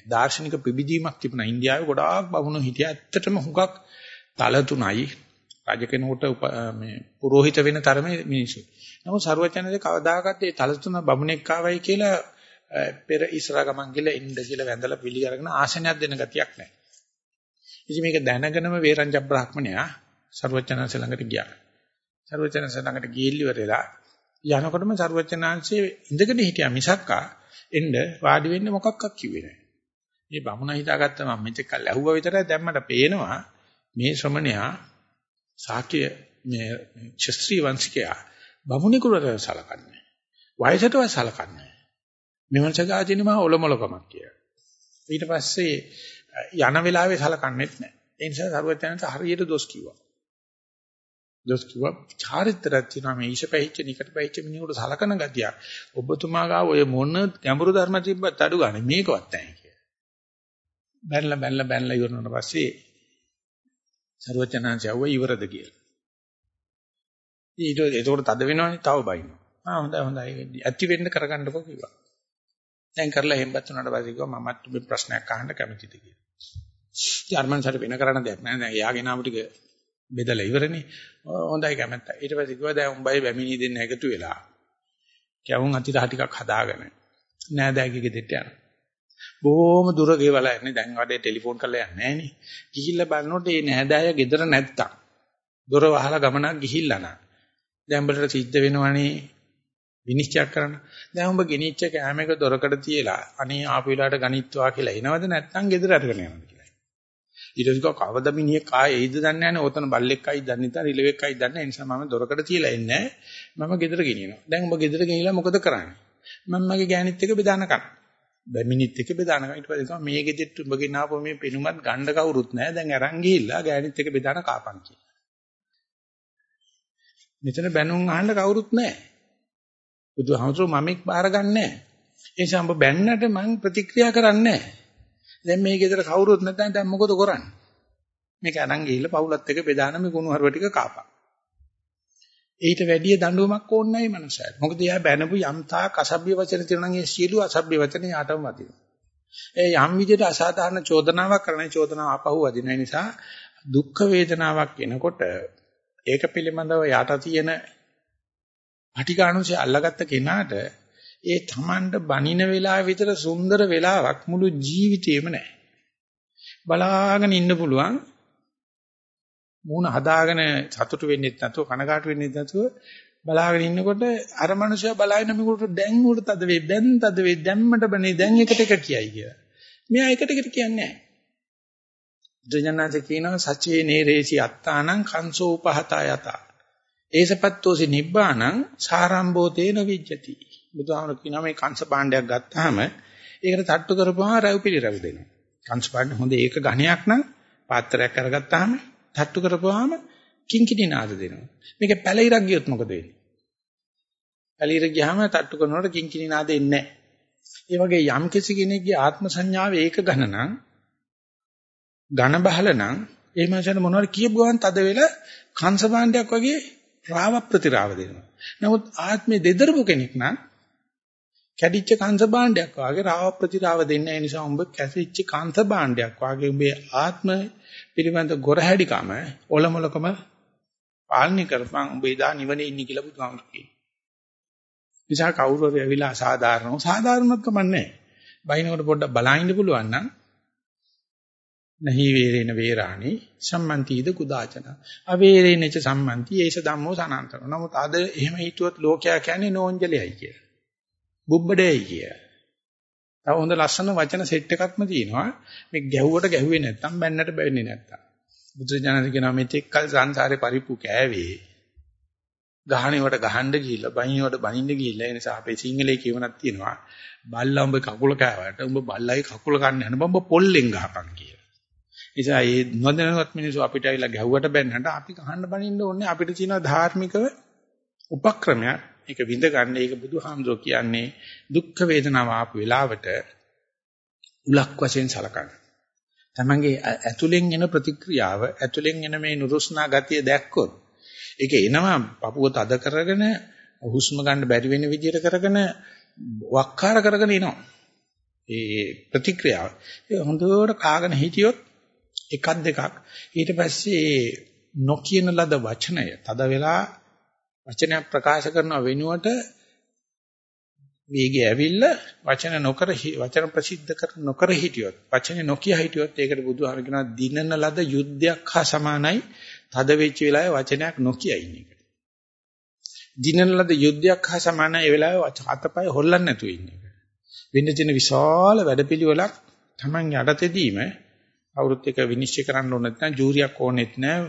දාර්ශනික පිබිදීමක් තිබුණා ඉන්දියාවේ ගොඩාක් බමුණු හිටියා. ඇත්තටම හුඟක් තල තුනයි රජ කෙනෙකුට මේ පුරোহিত වෙන තරමේ මිනිස්සු. නමුත් සරුවචනදී කවදාකවත් ඒ තලතුණ බමුණෙක් ආවයි කියලා පෙර ඉස්සරහ ගමන් ගිහලා එන්න කියලා වැඳලා පිළි අරගෙන ආසනයක් දෙන ගතියක් නැහැ. ඉතින් මේක දැනගෙනම වේරංජ බ්‍රාහ්මණයා ਸਰවචනංශ ළඟට ගියා. ਸਰවචනංශ ළඟට ගිහිල්ලිවරලා යනකොටම ਸਰවචනංශයේ ඉඳගෙන හිටියා මිසක්කා එන්න වාඩි වෙන්න මොකක්වත් කිව්වේ නැහැ. මේ බමුණ හිතාගත්ත මම මෙතෙක් කල් ඇහුවා විතරයි දැන් මට පේනවා මේ ශ්‍රමණයා සාක්‍ය මේ ශාස්ත්‍රී වංශිකයා බමුණිකුලට සලකන්නේ. වයසටවත් සලකන්නේ. මේ මනසගා තියෙන මහා ඔලොමලකමක් කියලා. ඊට පස්සේ යන වෙලාවේ සලකන්නේත් නැහැ. ඒ නිසා සරුවචනන්ත හරියට දොස් කිව්වා. දොස් කිව්වා චාරිත්‍රාක් තියෙනවා මේ ඊශපැහිච්ච නිකට පැහිච්ච මිනිහට සලකන ගතිය. ඔබතුමා ගාව ඔය මොන ගැඹුරු ධර්ම තිබ්බත් අඩු ගන්න මේකවත් නැහැ කියලා. බැලලා බැලලා බැලලා ඉවරනට පස්සේ සරුවචනන්ත යවුවා ඉවරද කියලා. ඊට ඒකට තද වෙනවනේ තව බයිනවා. ආ හොඳයි හොඳයි ඇති වෙන්න කරගන්නකෝ කිව්වා. දැන් කරලා හෙම්බත් උනාට පස්සේ කිව්වා මමත් ඔබේ ප්‍රශ්නයක් අහන්න කැමතිද කියලා. ජර්මන් සර වෙන කරන්න දෙයක් නැහැ. දැන් එයාගේ නාම ටික බෙදලා ඉවරනේ. හොඳයි කැමැත්ත. ඊට පස්සේ කිව්වා දැන් උඹයි බැමිණි දෙන්න එකතු වෙලා. කැවුම් අතිරහ ටිකක් හදාගෙන නෑදෑගේ ගෙදරට යනවා. බොහොම දුර ගෙවල යන්නේ දැන් වඩේ ටෙලිෆෝන් කරලා යන්නේ නෑනේ. ගිහිල්ලා බලනකොට මේ නෑදෑය ගෙදර නැත්තම්. දොර වහලා ගමනක් ගිහිල්ලා නා. දැන් උඹට සිද්ධ වෙනවනේ විනිශ්චය කරන්න. දැන් උඹ ගෙනිච්ච කෑම එක දොරකඩ තියලා අනේ ආපු වෙලාවට ගනිත්වා කියලා එනවද නැත්නම් ගෙදර අරගෙන යනවද කියලා. ඊට පස්සේ කවද මිනිහෙක් ආයේ එයිද දන්නේ නැහැ. ඕතන බල්ලෙක් ආයිද දන්නේ නැහැ. රිලෙවෙක් ආයිද දන්නේ නැහැ. ඒ නිසා මම දොරකඩ තියලා එන්නේ මම ගෙදර ගෙනියනවා. දැන් උඹ ගෙදර ගෙනිලා මොකද කරන්නේ? මම මගේ ගෑණිත් එක්ක බෙදාන කන. බැමිනිත් එක බෙදාන ඊට පස්සේ තමයි මේ ගෙදෙට්ට උඹ ගෙනාවෝ මේ පෙනුමත් ගණ්ඩ කවුරුත් නැහැ දැන් අරන් ගිහිල්ලා ගෑනිත් එක බෙදාන කාපන් කියලා. මෙතන බැනුම් අහන්න කවුරුත් නැහැ. බුදුහාමුදුරුවෝ මමෙක් බාර ගන්නෑ. ඒ නිසා උඹ බැන්නට මං ප්‍රතික්‍රියා කරන්නේ නැහැ. දැන් මේ ගෙදර කවුරුත් නැත්නම් දැන් මොකද කරන්නේ? මේක අරන් ගිහිල්ලා පවුලත් එක බෙදාන මේ කුණු හරුව ටික කාපන්. ඊට වැඩිය දඬුවමක් ඕනේ නැහැ මේ මනුස්සයාට. මොකද එයා බැනපු යම් තාක් අසභ්‍ය වචන තියෙනවා නම් ඒ සියලු අසභ්‍ය වචන යාටම වදිනවා. ඒ යම් විදිහට අසාධාරණ චෝදනාවක් කරන චෝදනාව ආපහු වදින නිසා දුක් වේදනාවක් එනකොට ඒක පිළිබඳව යට තියෙන පටිඝානුසය අල්ලගත්ත කෙනාට ඒ Tamanට බනින වෙලාව විතර සුන්දර වෙලාවක් මුළු ජීවිතේම නැහැ. බලාගෙන ඉන්න පුළුවන් මූණ හදාගෙන සතුටු වෙන්නෙත් නැතුව කනකාට වෙන්නෙත් නැතුව බලාගෙන ඉන්නකොට අර මනුස්සයා බලාගෙන මේකට දැන් උඩ තද වේ දැන් තද වේ දැම්මට බනේ දැන් එකට එක කියයි කියලා. මෙයා එකට එකට කියන්නේ නැහැ. දෙජනනාසේ කියනවා සචේ නේරේසි අත්තානං කංසෝ උපහතා යත. ඒසපත්තෝසි නිබ්බානං සාරම්භෝතේන විජ්ජති. බුදුහාමර කියනවා මේ කංශ භාණ්ඩයක් ගත්තාම ඒකට තට්ටු කරපුවාම රැව් පිළිරැව් දෙනවා. කංශ භාණ්ඩ හොඳ ඒක ඝණයක් නම් පාත්‍රයක් අරගත්තාම තට්ටු කරපුවාම කිංකිණි නාද දෙනවා. මේක පැලිරක් ගියොත් මොකද වෙන්නේ? පැලිර ගියාම තට්ටු කරනකොට කිංකිණි නාද එන්නේ නැහැ. ඒ වගේ යම් කිසි කෙනෙක්ගේ ආත්ම සංඥාව ඒක ඝන නම් ඝන බහල නම් ඒ මනසට මොනවාරි කියපු ගමන් තද වෙලා කංශ භාණ්ඩයක් වගේ රාව ප්‍රතිරාව දෙනවා. නමුත් ආත්මේ දෙදරපු කෙනෙක් නම් කැඩිච්ච කංශ භාණ්ඩයක් වාගේ රාව ප්‍රතිරාව දෙන්නේ නැහැ නිසා උඹ කැසිච්ච කංශ භාණ්ඩයක් වාගේ උඹේ ආත්ම පිළිබඳ ගොරහැඩිකම ඔලමුලකම පාලනය කරපන් උඹ එදා නිවනේ ඉන්නේ කියලා බුදුහාමුදුරුවෝ කියනවා. නිසා කවුරු හරි ඇවිල්ලා අසාධාරණව සාධාරණවත් කමන්නේ. බයිනකොට පොඩ්ඩක් බලහින්න පුළුවන් නම් නහි වේරේන වේරාණි සම්මන්තිද කුදාචන. අවේරේනච සම්මන්ති ඒස ධම්මෝ සනන්තන. නමුත් අද එහෙම හිතුවත් ලෝකයා කියන්නේ නෝන්ජලයි කියලා බුබ්බඩේයි කියලා තව හොඳ ලස්සන වචන සෙට් එකක්ම තියෙනවා. මේ ගැහුවට ගැහුවේ නැත්තම් බැන්නට බැන්නේ නැත්තම්. බුදුරජාණන් කියනවා මෙතෙක් කල සංසාරේ පරිප්පු කෑවේ. ගහණේවට ගහන්න ගිහිල්ලා බයින්වට බනින්න ගිහිල්ලා ඒ නිසා අපේ සිංහලයේ කියවනක් තියෙනවා. බල්ලා උඹ කකුල කෑවට උඹ බල්ලයි කකුල ගන්න යන බඹ පොල්ලෙන් ගහපන් කියලා. නිසා මේ නොදැනුවත් මිනිස්සු අපිට ඇවිල්ලා ගැහුවට බැන්නට අපි ගහන්න බනින්න ඕනේ අපිට තියෙන ධාර්මිකව උපක්‍රමයක් ඒක විඳ ගන්න ඒක බුදුහාමුදුරුවෝ කියන්නේ දුක්ඛ වේදනාව ආපු වෙලාවට උලක් වශයෙන් සලකන්න. තමන්ගේ ඇතුලෙන් එන ප්‍රතික්‍රියාව ඇතුලෙන් එන මේ නුරුස්නා ගතිය දැක්කොත් ඒක එනවා පපුව තද කරගෙන හුස්ම ගන්න බැරි වෙන විදිහට කරගෙන වක්කාර කරගෙන එනවා. ඒ ප්‍රතික්‍රියාව. ඒ හොඳට කාගෙන හිටියොත් එකක් දෙකක් ඊට පස්සේ නොකියන ලද වචනය තද වෙලා වචනයක් ප්‍රකාශ කරන වෙනුවට වේගය ඇවිල්ලා වචන නොකර වචන ප්‍රසිද්ධ කර නොකර හිටියොත් වචනේ නොකිය හිටියොත් ඒකට බුදුහාම කියනවා දිනන ලද යුද්ධයක් හා සමානයි තද වෙච්ච වෙලාවේ වචනයක් නොකිය ඉන්න එක. දිනන ලද යුද්ධයක් හා සමානයි ඒ වෙලාවේ හතපය හොල්ලන්නේ නැතුව ඉන්න එක. වෙන්න තියෙන විශාල වැඩපිළිවෙලක් Taman යටතේදීම අවුරුත් එක විනිශ්චය කරන්න ඕන නැත්නම් ජූරියක් ඕනෙත් නැහැ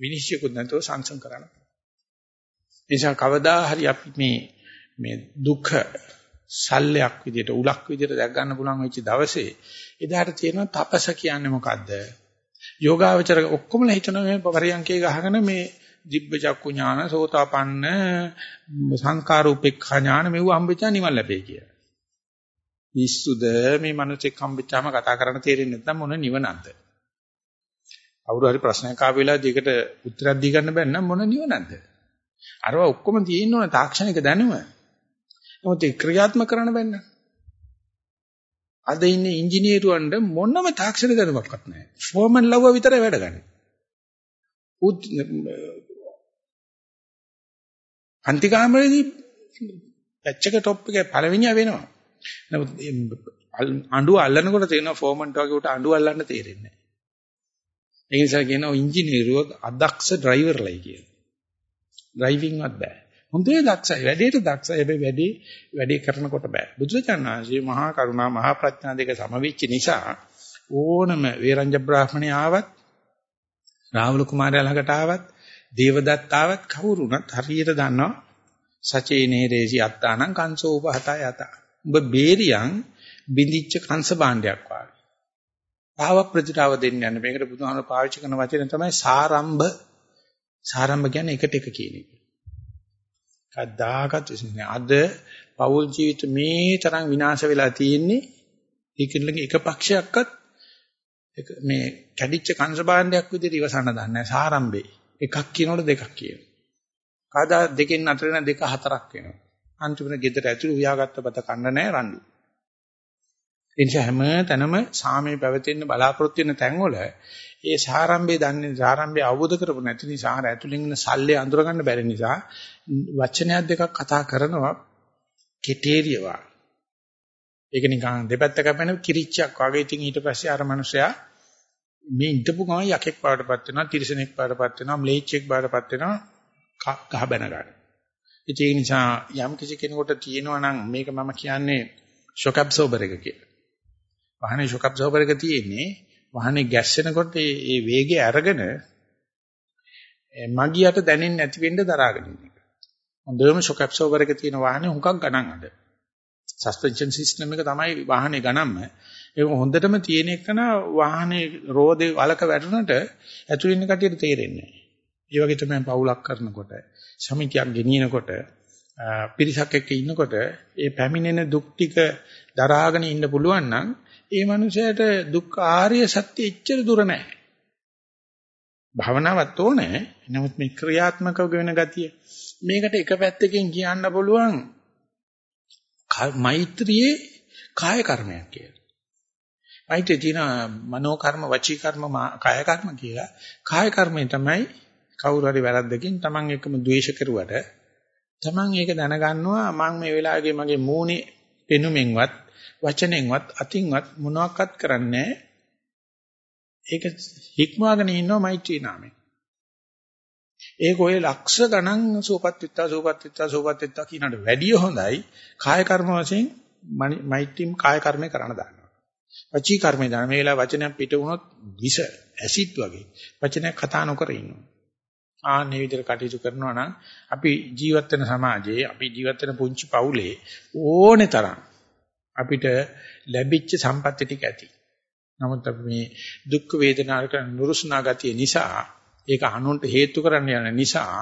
විනිශ්චයකුත් නැතුව සංසම් කරන්න. නිසා කවදා හරි අපි මේ මේ දුක සල්ලයක් විදිහට උලක් විදිහට දැක් ගන්න පුළුවන් වෙච්ච දවසේ එදාට තියෙන තපස කියන්නේ මොකද්ද? යෝගාවචර ඔක්කොමලා හිතන මේ පරියන්කේ ගහගෙන මේ දිබ්බ චක්කු ඥාන සෝතාපන්න සංකාරූපේක්ඛා ඥාන මෙව හම්බෙච්චා නිවන් ලැබේ කියලා. පිස්සුද මේ මිනිස්සෙක් හම්බෙච්චාම කතා කරන්න තේරෙන්නේ නැත්නම් මොන නිවනක්ද? කවුරු හරි ප්‍රශ්නයක් ආව වෙලාව දෙකට උත්තරයක් දී ගන්න බැන්න මොන නිවනක්ද? අරවා ඔක්කොම තියෙන්න ඕන තාක්ෂණික දැනුම. නමුත් ඒ ක්‍රියාත්මක කරන්න බැන්න. අද ඉන්නේ ඉංජිනේරුවන්ට මොනම තාක්ෂණික දැනුමක්වත් නැහැ. ෆෝමන් ලව්ව විතරයි වැඩ ගන්න. උත් අන්තිකාමරේදී පැච් එක টොප් එකේ පළවෙනියා වෙනවා. නමුත් අඬුව අල්ලනකොට තේරෙනවා ෆෝමන්ට් වගේ උට අඬුව අල්ලන්න තේරෙන්නේ නැහැ. ඒ නිසා කියනවා ඉංජිනේරුවෝ අදක්ෂ ඩ්‍රයිවර්ලයි කියලා. ඩ්‍රයිවිංවත් බෑ. හොඳේ දක්ෂයි වැඩේට දක්ෂයි හැබැයි වැඩේ වැඩේ කරනකොට බෑ. බුදුචානන්සේ මහා කරුණා මහා ප්‍රඥා දෙක සමවිච්ච නිසා ඕනම වේරංජ බ්‍රාහ්මණය ආවත් රාහුල කුමාරයා ළඟට ආවත් දේවදත්ත ආවත් කවුරුණත් හරියට දන්නවා සචේ නේරේසි අත්තානං කංසෝ උපහත යත. උඹ බේරියන් බිඳිච්ච කංශ භාණ්ඩයක් වාගේ. භාව ප්‍රතිතාව දෙන්න යන මේකට බුදුහාමර පාවිච්චි කරන වචනේ තමයි සාරම්භ. සාරම්භ කියන්නේ එකට එක කියන එක. කද්දාකත් විශ්නේ. අද පෞල් ජීවිත මේ තරම් විනාශ වෙලා තියෙන්නේ ඒකෙන්ලගේ එක පක්ෂයක්වත් මේ කැඩිච්ච කංශ භාණ්ඩයක් විදිහට ඉවසන්න දන්නේ නැහැ. සාරම්භේ. එකක් කියනකොට දෙකක් කියනවා. කවදා දෙකෙන් අතර වෙන දෙක හතරක් වෙනවා. අන්තිමට ගෙදර ඇතුළු උයාගත්ත බත කන්න නැහැ රණ්ඩු. ඒ නිසා හැම තැනම සාමයේ පැවතෙන්න බලාපොරොත්තු වෙන තැන්වල ඒ සාරම්භය දන්නේ සාරම්භය අවබෝධ කරපො නැති නිසා ඇතුළෙන් ඉන්න සල්ලේ අඳුර ගන්න බැරි නිසා වචනයක් දෙකක් කතා කරනවා කෙටේරියවා. ඒක නිකන් දෙපැත්ත කැපෙන කිරිච්චක් වගේ ඉතින් ඊට පස්සේ අර මනුස්සයා මේ ඉඳපු ගමන් යකෙක් බවටපත් වෙනවා තිරිසනෙක් බවටපත් වෙනවා ම්ලේච්චෙක් බවටපත් වෙනවා ගහ බැන ගන්න. ඒ නිසා යම් කිසි කෙනෙකුට තියෙනවා නම් මේක මම කියන්නේ ෂොක් ඇබ්සෝබර් එක කියලා. වාහනේ ෂොක් ඇබ්සෝබර් එක තියෙන්නේ වාහනේ ගැස්සෙනකොට ඒ වේගය අරගෙන මගියට දැනෙන්නේ නැති වෙන්න දරාගෙන ඉන්න එක. හොඳම ෂොක් ඇබ්සෝබර් එක තියෙන වාහනේ හුඟක් ගණන් අඩ. සස්පෙන්ෂන් සිස්ටම් එක තමයි වාහනේ ගණන්ම. ඒක හොඳටම තියෙන එකන වාහනේ රෝදේ වලක වැටුනට ඇතුළේ ඉන්න කටියට තේරෙන්නේ නැහැ. ඒ වගේ තමයි පවුලක් කරනකොට, සමිතියක් ගෙනියනකොට, පිරිසක් එක්ක ඉන්නකොට ඒ පැමිණෙන දුක් ටික දරාගෙන ඉන්න පුළුවන් නම් ඒ මනුස්සයාට දුක් ආර්ය සත්‍ය එච්චර දුර නැහැ. භවනාවක් ඕනේ. නමුත් මේ ක්‍රියාත්මකව වෙන ගතිය. මේකට එක පැත්තකින් කියන්න පුළුවන් මෛත්‍රියේ කාය කර්මයක් කියලා. මෛත්‍රිය තියෙන මනෝ කර්ම, වචී කර්ම, කාය කර්ම කියලා. කාය කර්මය තමයි කවුරු හරි වැරද්දකින් Taman එකම ද්වේෂ කරුවට Taman ඒක දැනගන්නවා මම මේ වෙලාවේ මගේ මූණේ පෙනුමෙන්වත් වචනෙන්වත් අතින්වත් මොනවාක්වත් කරන්නේ ඒක හික්මවාගෙන ඉන්නවා මෛත්‍රී නාමයෙන්. ඒක ඔය ලක්ෂ ගණන් සූපත් විත්තා සූපත් විත්තා සූපත් විත්තා කියනට වැඩිය හොඳයි කාය කර්ම වශයෙන් මෛත්‍රීම් කාය කර්මය කරන්න දානවා. වචී කර්මය දාන මේ වෙලාව වචනයක් පිට වුණොත් විස ඇසිඩ් වගේ වචනයක් කතා නොකර ඉන්නවා. ආන්නේ විදිහට කටයුතු කරනවා නම් අපි ජීවත් වෙන සමාජයේ අපි ජීවත් වෙන පුංචි පවුලේ ඕනේ තරම් අපිට ලැබිච්ච සම්පත්ති ටික ඇති. නමුත් අපි මේ දුක් වේදනාවක නුරුස්නා ගතිය නිසා ඒක අනුන්ට හේතු කරන්න යන නිසා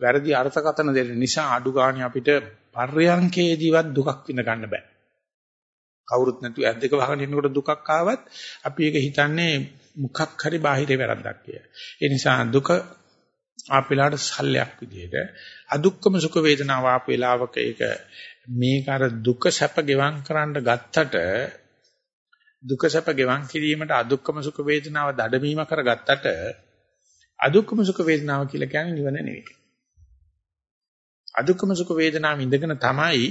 වැරදි අර්ථකථන දෙන්න නිසා අඩු ගානේ අපිට පර්යංකේදීවත් දුකක් විඳ ගන්න බෑ. කවුරුත් නැතුව ඇස් දෙක වහගෙන ඉන්නකොට දුකක් ආවත් අපි ඒක හිතන්නේ මුඛක් හරි බාහිරේ වැරද්දක් කියලා. ඒ නිසා දුක ආපෙලාට සල්ලයක් විදිහට අදුක්කම සුඛ වේදනාව ආපෙලාවක ඒක මේක අර දුක සැප ගෙවම් කරන්න ගත්තට දුක සැප ගෙවම් කිරීමට අදුක්කම සුඛ වේදනාව දඩමීම කරගත්තට අදුක්කම සුඛ වේදනාව කියලා කියන්නේ නිවන නෙවෙයි. අදුක්කම සුඛ වේදනාව ඉඳගෙන තමයි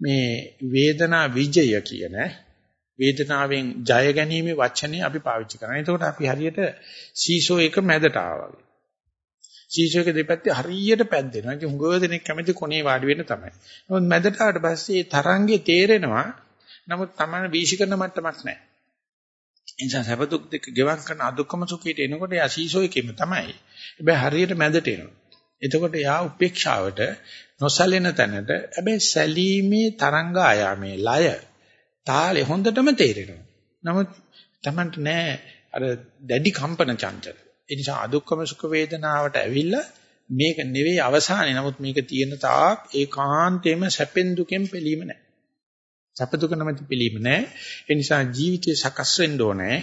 මේ වේදනා විජය කියන වේදනාවෙන් ජය ගැනීමේ වචනේ අපි පාවිච්චි කරනවා. එතකොට අපි හරියට සීසෝ එක මැදට ආවා. සීසෝ එක දෙපැත්තේ හරියට පැද්දෙනවා. ඉතින් හුඟව දෙනෙක් කැමති කොනේ වාඩි වෙන්න තමයි. නමුත් මැදට ආවට පස්සේ ඒ තරංගේ තේරෙනවා. නමුත් Taman වීශිකරන මට්ටමක් නැහැ. ඒ නිසා සැප දුක් දෙක ගෙවම් කරන අදුක්කම සුඛයට එනකොට යා සීසෝ එකෙම තමයි. හැබැයි හරියට මැදට එනවා. එතකොට යා උපේක්ෂාවට නොසැලෙන තැනට හැබැයි සැලීමේ තරංග ආයාමේ ලය තාලේ හොඳටම තේරෙනවා. නමුත් Tamanට නෑ අර දැඩි කම්පන චංචල. ඒ නිසා අදුක්කම සුඛ වේදනාවට ඇවිල්ලා මේක නෙවෙයි අවසානේ. නමුත් මේක තියෙන තාක් ඒකාන්තයෙන්ම සැපෙන් දුකෙන් පිළීම නැහැ. සැප දුක නැමැති පිළීම නැහැ. ඒ නිසා ජීවිතේ සකස් වෙන්න ඕනේ.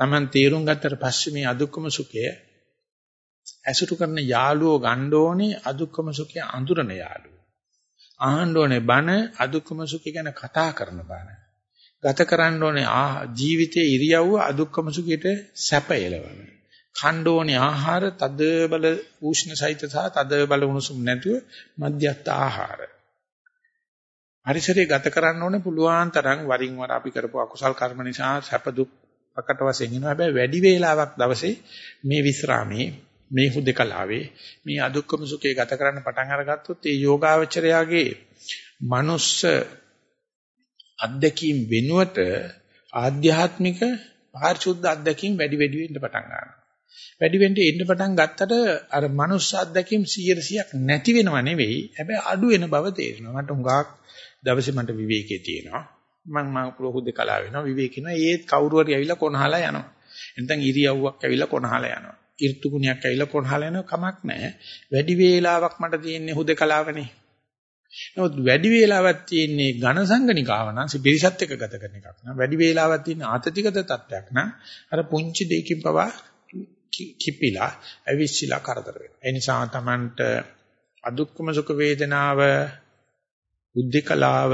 Taman තීරුම් ගත්තට පස්සේ මේ අදුක්කම සුඛය ඇසුරු කරන යාළුවෝ ගන්න ඕනේ අදුක්කම සුඛය අඳුරන යාළුවෝ. ආහන්න ඕනේ බන අදුක්කම සුඛය ගැන කතා කරන බන. ගත කරන්න ඕනේ ජීවිතයේ ඉරියව්ව අදුක්කම සුඛයට සැප එලවන. කණ්ඩ ඕනේ ආහාර තද බල උෂ්ණ සහිත සහ තද බල උණුසුම් නැතුව මධ්‍යස්ථ ආහාර. පරිසරයේ ගත කරන්න ඕනේ පුළුවන් තරම් වරින් වර අපි කරපු අකුසල් කර්ම නිසා සැප දුක් ප්‍රකට වශයෙන් එනවා. හැබැයි වැඩි වේලාවක් දවසේ මේ විස්රාමයේ මේ හුදකලාවේ මේ අදුක්කම සුඛේ ගත කරන්න පටන් අරගත්තොත් ඒ යෝගාවචරයාගේ මනුස්ස අත්දැකීම් වෙනුවට ආධ්‍යාත්මික පාරිශුද්ධ අත්දැකීම් වැඩි වැඩි වෙන්න පටන් ගන්නවා. වැඩි වෙන්න එන්න පටන් ගත්තට අර මනුස්ස අත්දැකීම් 100%ක් නැති වෙනව නෙවෙයි. හැබැයි අඩු වෙන බව තේරෙනවා. මට හුඟක් දවසේ මට විවේකයේ තියෙනවා. මම මම ප්‍රොහුද කලාව වෙනවා විවේකිනවා. ඒත් කවුරු හරි ඇවිල්ලා කොනහලා යනවා. නැත්නම් ඉරියව්වක් ඇවිල්ලා කොනහලා යනවා. ඍතු ගුණයක් ඇවිල්ලා කොනහලා යනවා කමක් නැහැ. වැඩි වේලාවක් මට තියෙන්නේ හුදකලාවනේ. නමුත් වැඩි වේලාවක් තියෙන්නේ ඝන සංගණිකාව නම් පිරිසත් එක්ක ගත කරන එකක් නෑ. වැඩි වේලාවක් තියෙන ආතතිගත තත්ත්වයක් නම් අර පුංචි දෙයකින් පවා කිපිලා අවිශ්සිලා කරදර වෙනවා. ඒ නිසා Tamanට අදුක්කම සුඛ වේදනාව, උද්දකලාව,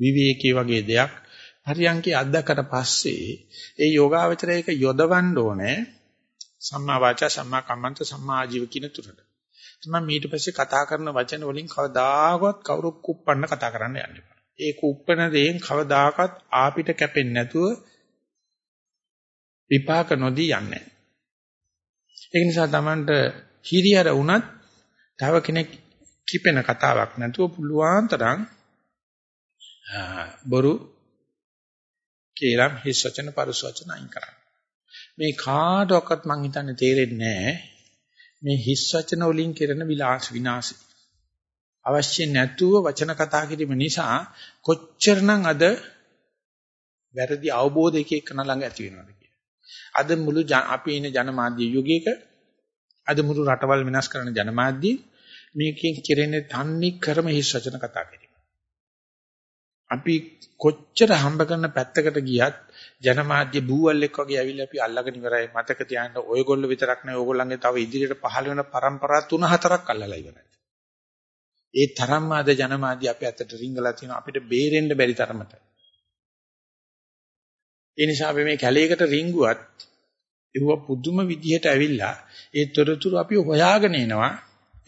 විවේකී වගේ දෙයක් හරියන්කේ අත්දකට පස්සේ ඒ යෝගාවචරයක යොදවන්න ඕනේ සම්මා වාචා සම්මා කම්මන්ත සම්මා ආජීව කියන තුනට. තමයි ඊට පස්සේ කතා කරන වචන වලින් කවදාකවත් කවුරු කුප්පන්න කතා කරන්න යන්න එපා. ඒ කුප්පන දේෙන් කවදාකවත් ආපිට කැපෙන්නේ නැතුව විපාක නොදී යන්නේ. ඒ නිසා Tamanට හිරියර වුණත් තව කෙනෙක් කිපෙන කතාවක් නැතුව පුළුවන් තරම් බොරු කියලා හිස් වචන පරිස වචන අයින් කරන්න. මේ කාටවත් මං හිතන්නේ තේරෙන්නේ නැහැ. මේ හිස් වචන වලින් කරන විලාස විනාශي. අවශ්‍ය නැතුව වචන කතා කිරීම නිසා කොච්චරනම් අද වැරදි අවබෝධයක එකන ළඟ ඇති වෙනවද කියලා. අද මුළු අපි ඉන ජනමාධ්‍ය යුගයක අද මුළු රටවල් විනාශ කරන ජනමාධ්‍ය මේකෙන් කෙරෙන්නේ තන්නේ කරම හිස් වචන කතා කිරීම. අපි කොච්චර හම්බ කරන පැත්තකට ගියත් ජනමාධ්‍ය බූවල්ෙක් වගේ ඇවිල්ලා අපි අල්ලගෙන ඉවරයි මතක තියාගන්න ඔයගොල්ලෝ විතරක් නෙවෙයි ඕගොල්ලන්ගේ තව ඉදිරියට පහළ වෙන પરම්පරා තුන හතරක් අල්ලලා ඉවරයි. ඒ තරම්ම අද ජනමාධ්‍ය අපේ අතට රිංගලා තියෙනවා අපිට බේරෙන්න බැරි තරමට. ඒ නිසා අපි මේ කැලේකට රිංගුවත් ඒව පුදුම විදිහට ඇවිල්ලා ඒ තොරතුරු අපි හොයාගෙන එනවා.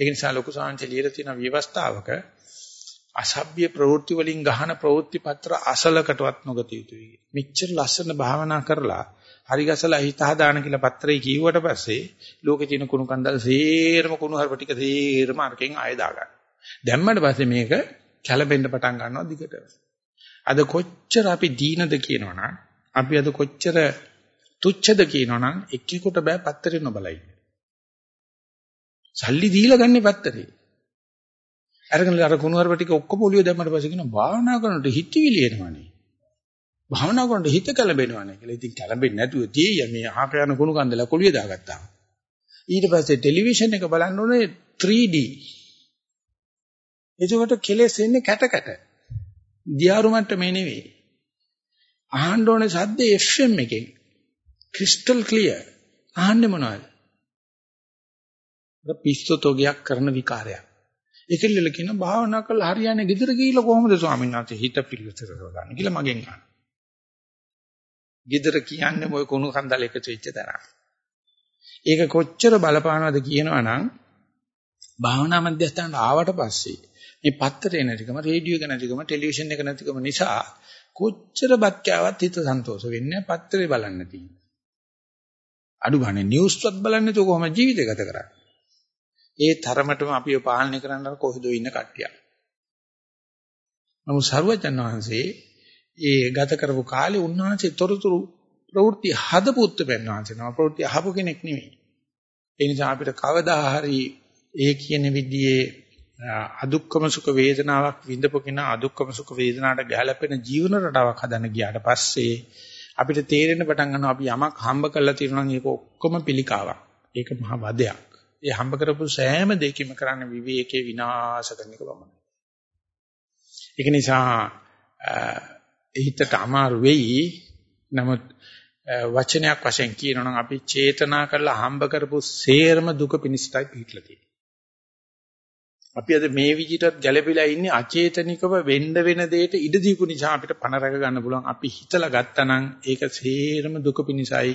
ඒ නිසා ලොකු සාංශලියට තියෙන ව්‍යවස්ථාවක අසභ්‍ය ප්‍රවෘත්ති වලින් ගහන ප්‍රවෘත්ති පත්‍ර අසලකටවත් නොගත යුතුයි. මෙච්චර ලස්සන භාවනා කරලා හරි ගසලා හිත හදාන කියලා පත්‍රේ කියුවට පස්සේ ලෝකේ තියෙන කුණු කන්දල් සේරම කුණු හරප ටික සේරම අරකින් ආය දාගන්න. දැම්මට පස්සේ මේක කැළඹෙන්න පටන් ගන්නවා දිගට. අද කොච්චර අපි දීනද කියනවනම් අපි අද කොච්චර තුච්ඡද කියනවනම් එක්කෙකුට බෑ පත්‍රේ නොබලයි. සල්ලි දීලා ගන්නේ පත්‍රේ. අරගෙන අර කුණුවරප ටික ඔක්කොම ඔලිය දැම්මට පස්සේ කියන භාවනා කරනකොට හිතවිලි එනවනේ. භාවනා කරනකොට හිත කලබෙනවනේ කියලා. ඉතින් කලබෙන්නේ නැතුව තියෙය මේ අහක යන කුණු කන්දල කොලිය දාගත්තා. ඊට පස්සේ ටෙලිවිෂන් එක බලන්න ඕනේ 3D. එතකොට කෙලෙස් එන්නේ කැට කැට. දියාරු මට්ටමේ නෙවෙයි. අහන්න ඕනේ සද්ද FM එකෙන්. Crystal clear. අහන්නේ මොනවද? පිස්සු තෝගයක් කරන විකාරයක්. ඒකෙල්ල කියන භාවනා කරලා හරියන්නේ ගෙදර ගිහිල්ලා කොහොමද ස්වාමීන් වහන්සේ හිත පිළිවෙතට ගන්න කියලා මගෙන් අහනවා. ගෙදර කියන්නේ මොයි කුණු කන්දල එකතු වෙච්ච තරම්. ඒක කොච්චර බලපානවද කියනවනම් භාවනා මධ්‍යස්ථානට ආවට පස්සේ මේ පත්තරේ නැතිකම රේඩියෝ එක නැතිකම ටෙලිවිෂන් එක නැතිකම නිසා කොච්චර බත් කෑවත් හිත සන්තෝෂ වෙන්නේ පත්තරේ බලන්න තියෙනවා. අඩු ගානේ නිවුස්වත් බලන්නේ તો කොහොම ජීවිතය ගත කරන්නේ. ඒ තරමටම අපිව පාලනය කරන්න කොහෙද ඉන්න කට්ටිය. නමුත් සරුවචන් වහන්සේ ඒ ගත කරපු කාලේ උන්වහන්සේ තොරතුරු ප්‍රවෘත්ති හදපු උත්තරයන් වහන්සේ නම ප්‍රවෘත්ති අහපු කෙනෙක් නෙමෙයි. ඒ නිසා අපිට කවදා හරි ඒ කියන විදිහේ අදුක්කම සුඛ වේදනාවක් විඳපු කෙනා අදුක්කම සුඛ වේදනාවට ගැළපෙන ජීවන රටාවක් හදන්න ගියාට පස්සේ අපිට තේරෙන්න පටන් ගන්නවා අපි යමක් හම්බ කරලා තියෙනවා නම් ඒක ඔක්කොම පිළිකාවක්. ඒක මහ වදයක්. ඒ හම්බ කරපු සෑම දෙයකින්ම කරන්න විවේකේ විනාශ කරන එක පමණයි. ඒක නිසා හිතට අමාරු වෙයි. නමුත් වචනයක් වශයෙන් කියනවා නම් අපි චේතනා කරලා හම්බ කරපු සේරම දුක පිණිසටයි පිටලා තියෙන්නේ. අපි අද මේ විදිහට ගැළපීලා ඉන්නේ අචේතනිකව වෙන්න වෙන දෙයට ඉඩ දීපු නිසා අපිට පණ රැක ගන්න පුළුවන්. අපි හිතලා ගත්තනම් ඒක සේරම දුක පිණිසයි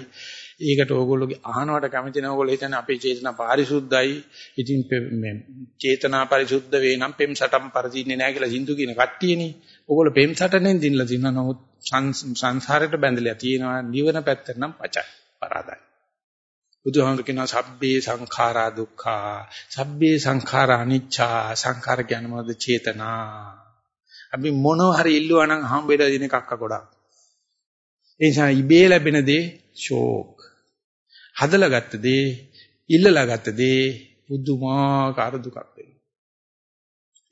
ඒකට ඕගොල්ලෝගේ අහනවට කැමති නැහැ ඕගොල්ලෝ හිතන්නේ අපේ චේතනා පාරිශුද්ධයි. ඉතින් මේ චේතනා පරිශුද්ධ වේ නම් පෙම් සටම් පරදීන්නේ නැහැ කියලා සින්දු කියන කට්ටියනේ. ඕගොල්ලෝ පෙම් සටනෙන් දිනලා තිනවා. නමුත් සංසාරයට බැඳලා තියෙනවා. නිවන පැත්තට නම් පචයි. පරාදයි. බුදුහාමුදුර කියනවා සබ්බේ සංඛාරා දුක්ඛා. සබ්බේ සංඛාරා අනිච්චා. සංඛාර කියන්නේ මොකද? චේතනා. අපි මොනව හරි ඉල්ලුවා නම් හම්බෙලා දින එකක්ක ගොඩක්. ඒ නිසා ඉබේ ලැබෙන දේ ෂෝක්. හදලා ගත්ත දේ, ඉල්ලලා ගත්ත දේ පුදුමාකාර දුකක් වෙනවා.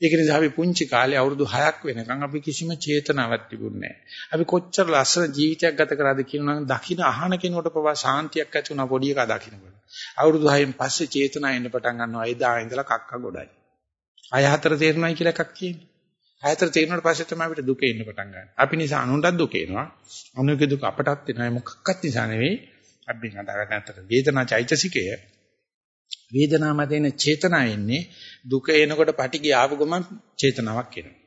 ඒක නිසා අපි පුංචි කාලේ අවුරුදු 6ක් වෙනකන් අපි කිසිම චේතනාවක් තිබුණේ නැහැ. අපි කොච්චර ලස්සන ජීවිතයක් ගත කරාද කියනනම් දකින්න අහන කෙනෙකුට පවා ශාන්තියක් ඇති වුණා පොඩි එකා දකින්නකොට. අවුරුදු 6න් පස්සේ චේතනා එන්න පටන් ගන්නවා. එදා ඉඳලා කක්ක ගොඩයි. අය හතර තේරෙනවයි කියලා එකක් කියන්නේ. අය හතර තේරුණාට පස්සේ තමයි අපිට දුක එන්න පටන් ගන්න. අපි නිසා අනුන්ටත් දුක එනවා. අනුන්ගේ දුක අපටත් එනවා. මොකක්වත් නිසා නෙවෙයි. අපි හදාගන්න අතර වේදනා චෛතසිකය වේදනාව මත එන චේතනා එන්නේ දුක එනකොට පටිගිය ආපු ගමන් චේතනාවක් එනවා.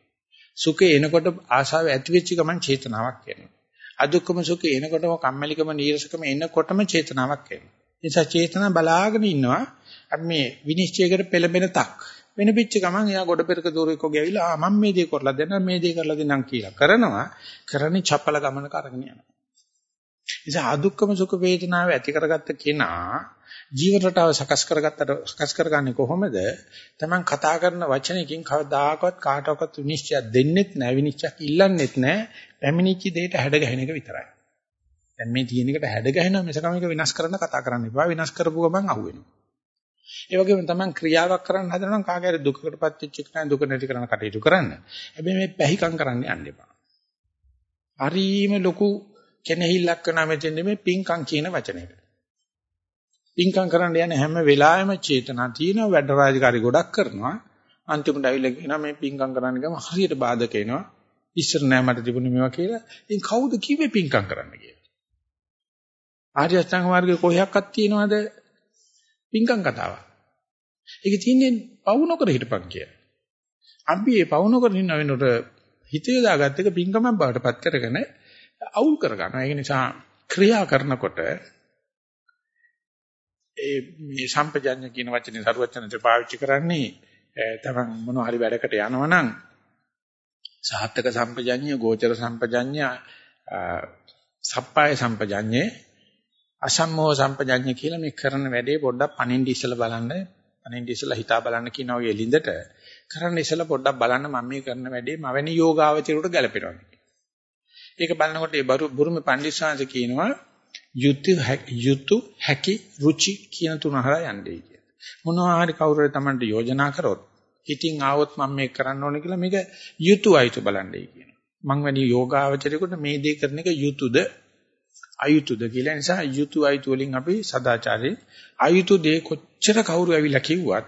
සුඛ එනකොට ආශාව ඇති වෙච්ච ගමන් චේතනාවක් එනවා. අදුක්කම සුඛ එනකොටම කම්මැලිකම නීරසකම එනකොටම චේතනාවක් එනවා. නිසා චේතනා බලාගෙන ඉන්නවා අපි මේ විනිශ්චයකට පෙළඹෙන තක් වෙන පිච්ච ගමන් එයා ගොඩ පෙරක දూరుෙක් වගේ ඇවිල්ලා ආ මම මේ දේ කරලා දෙන්න මේ දේ කරලා දෙන්නම් කියලා කරනවා කරන්නේ චපල ගමනක අරගෙන යනවා. නිසා අදුක්කම සුඛ වේදනාව ඇති කරගත්ත කෙනා ජීවන රටාව සකස් කරගත්තට සකස් කරගන්නේ කොහොමද? Taman කතා කරන වචනයකින් කවදාකවත් කාටවත් විනිශ්චයක් දෙන්නෙත් නැහැ විනිශ්චයක් ඉල්ලන්නෙත් නැහැ. පැමිණිච්ච දෙයට හැඩ ගැහෙන එක විතරයි. දැන් මේ තියෙන එකට හැඩ ගැහෙනවා මිසක මේක විනාශ කරන්න කතා කරන්න එපා. විනාශ කරපු ගමන් අහුවෙනවා. ඒ වගේම Taman ක්‍රියාවක් කරන්න හදනවා කාගේ හරි දුකකටපත් වෙච්ච එක නෑ දුක නැති කරන්න කටයුතු කරන්න. හැබැයි මේ පැහිකම් කරන්න යන්න එපා. හරීම ලොකු කෙනෙහිල්ලක් කරන මෙතෙන්දී මේ පිංකම් කියන වචනයකට. පිංකම් කරන්න යන හැම වෙලාවෙම චේතනා තියෙනවා වැඩ රාජකාරි ගොඩක් කරනවා. අන්තිමට ඇවිල්ලා කියනවා මේ පිංකම් කරන්න ගම හරියට බාධක එනවා. ඉස්සර නෑ මට තිබුණේ මේවා කියලා. ඉතින් කවුද කිව්වේ පිංකම් කරන්න කියලා? ආර්ය අෂ්ටාංග මාර්ගයේ කොහයක්වත් තියනවද පිංකම් කතාවක්? ඒක තියන්නේ පවු නොකර හිටපන් කියලා. අපි මේ පවු නොකර ඉන්න වෙනකොට හිතේ දාගත්ත එක පිංකමක් බවට පත් කරගෙන අවුල් කරගන්නවා. ඒක නිසා ක්‍රියා කරනකොට ඒ මේ සම්පජඤ්ඤ කියන වචනේ සරුවචනන්ට පාවිච්චි කරන්නේ තමන් මොන හරි වැඩකට යනවනම් සාහතක සම්පජඤ්ඤ, ගෝචර සම්පජඤ්ඤ, සප්පාය සම්පජඤ්ඤේ අසම්මෝහ සම්පජඤ්ඤ කියලා මේ කරන වැඩේ පොඩ්ඩක් පණින්න ඉස්සලා බලන්න අනින්ද ඉස්සලා හිතා බලන්න කියන වගේ ලින්දට කරන්න ඉස්සලා පොඩ්ඩක් බලන්න මම මේ කරන වැඩේ මවැනි යෝගාවචරයට ගැලපෙනවා. ඒක බලනකොට ඒ බුරුමේ පණ්ඩිස්වාංශ කියනවා යුතු යුතු හැකි රුචි කියන තුන හරහා යන්නේ කියලා. මොනවා හරි කවුරු හරි Tamanට යෝජනා කරොත් ඉතින් ආවොත් මම මේක කරන්න ඕනේ කියලා මේක යුතුයයිතු බලන්නයි කියනවා. මං වැඩි යෝගාවචරයකට මේ දේ කරන එක යුතුයද අයුතුයද කියලා නිසා යුතු අයුතු වලින් අපි සදාචාරයෙන් අයුතු දේ කොච්චර කවුරු ඇවිල්ලා කිව්වත්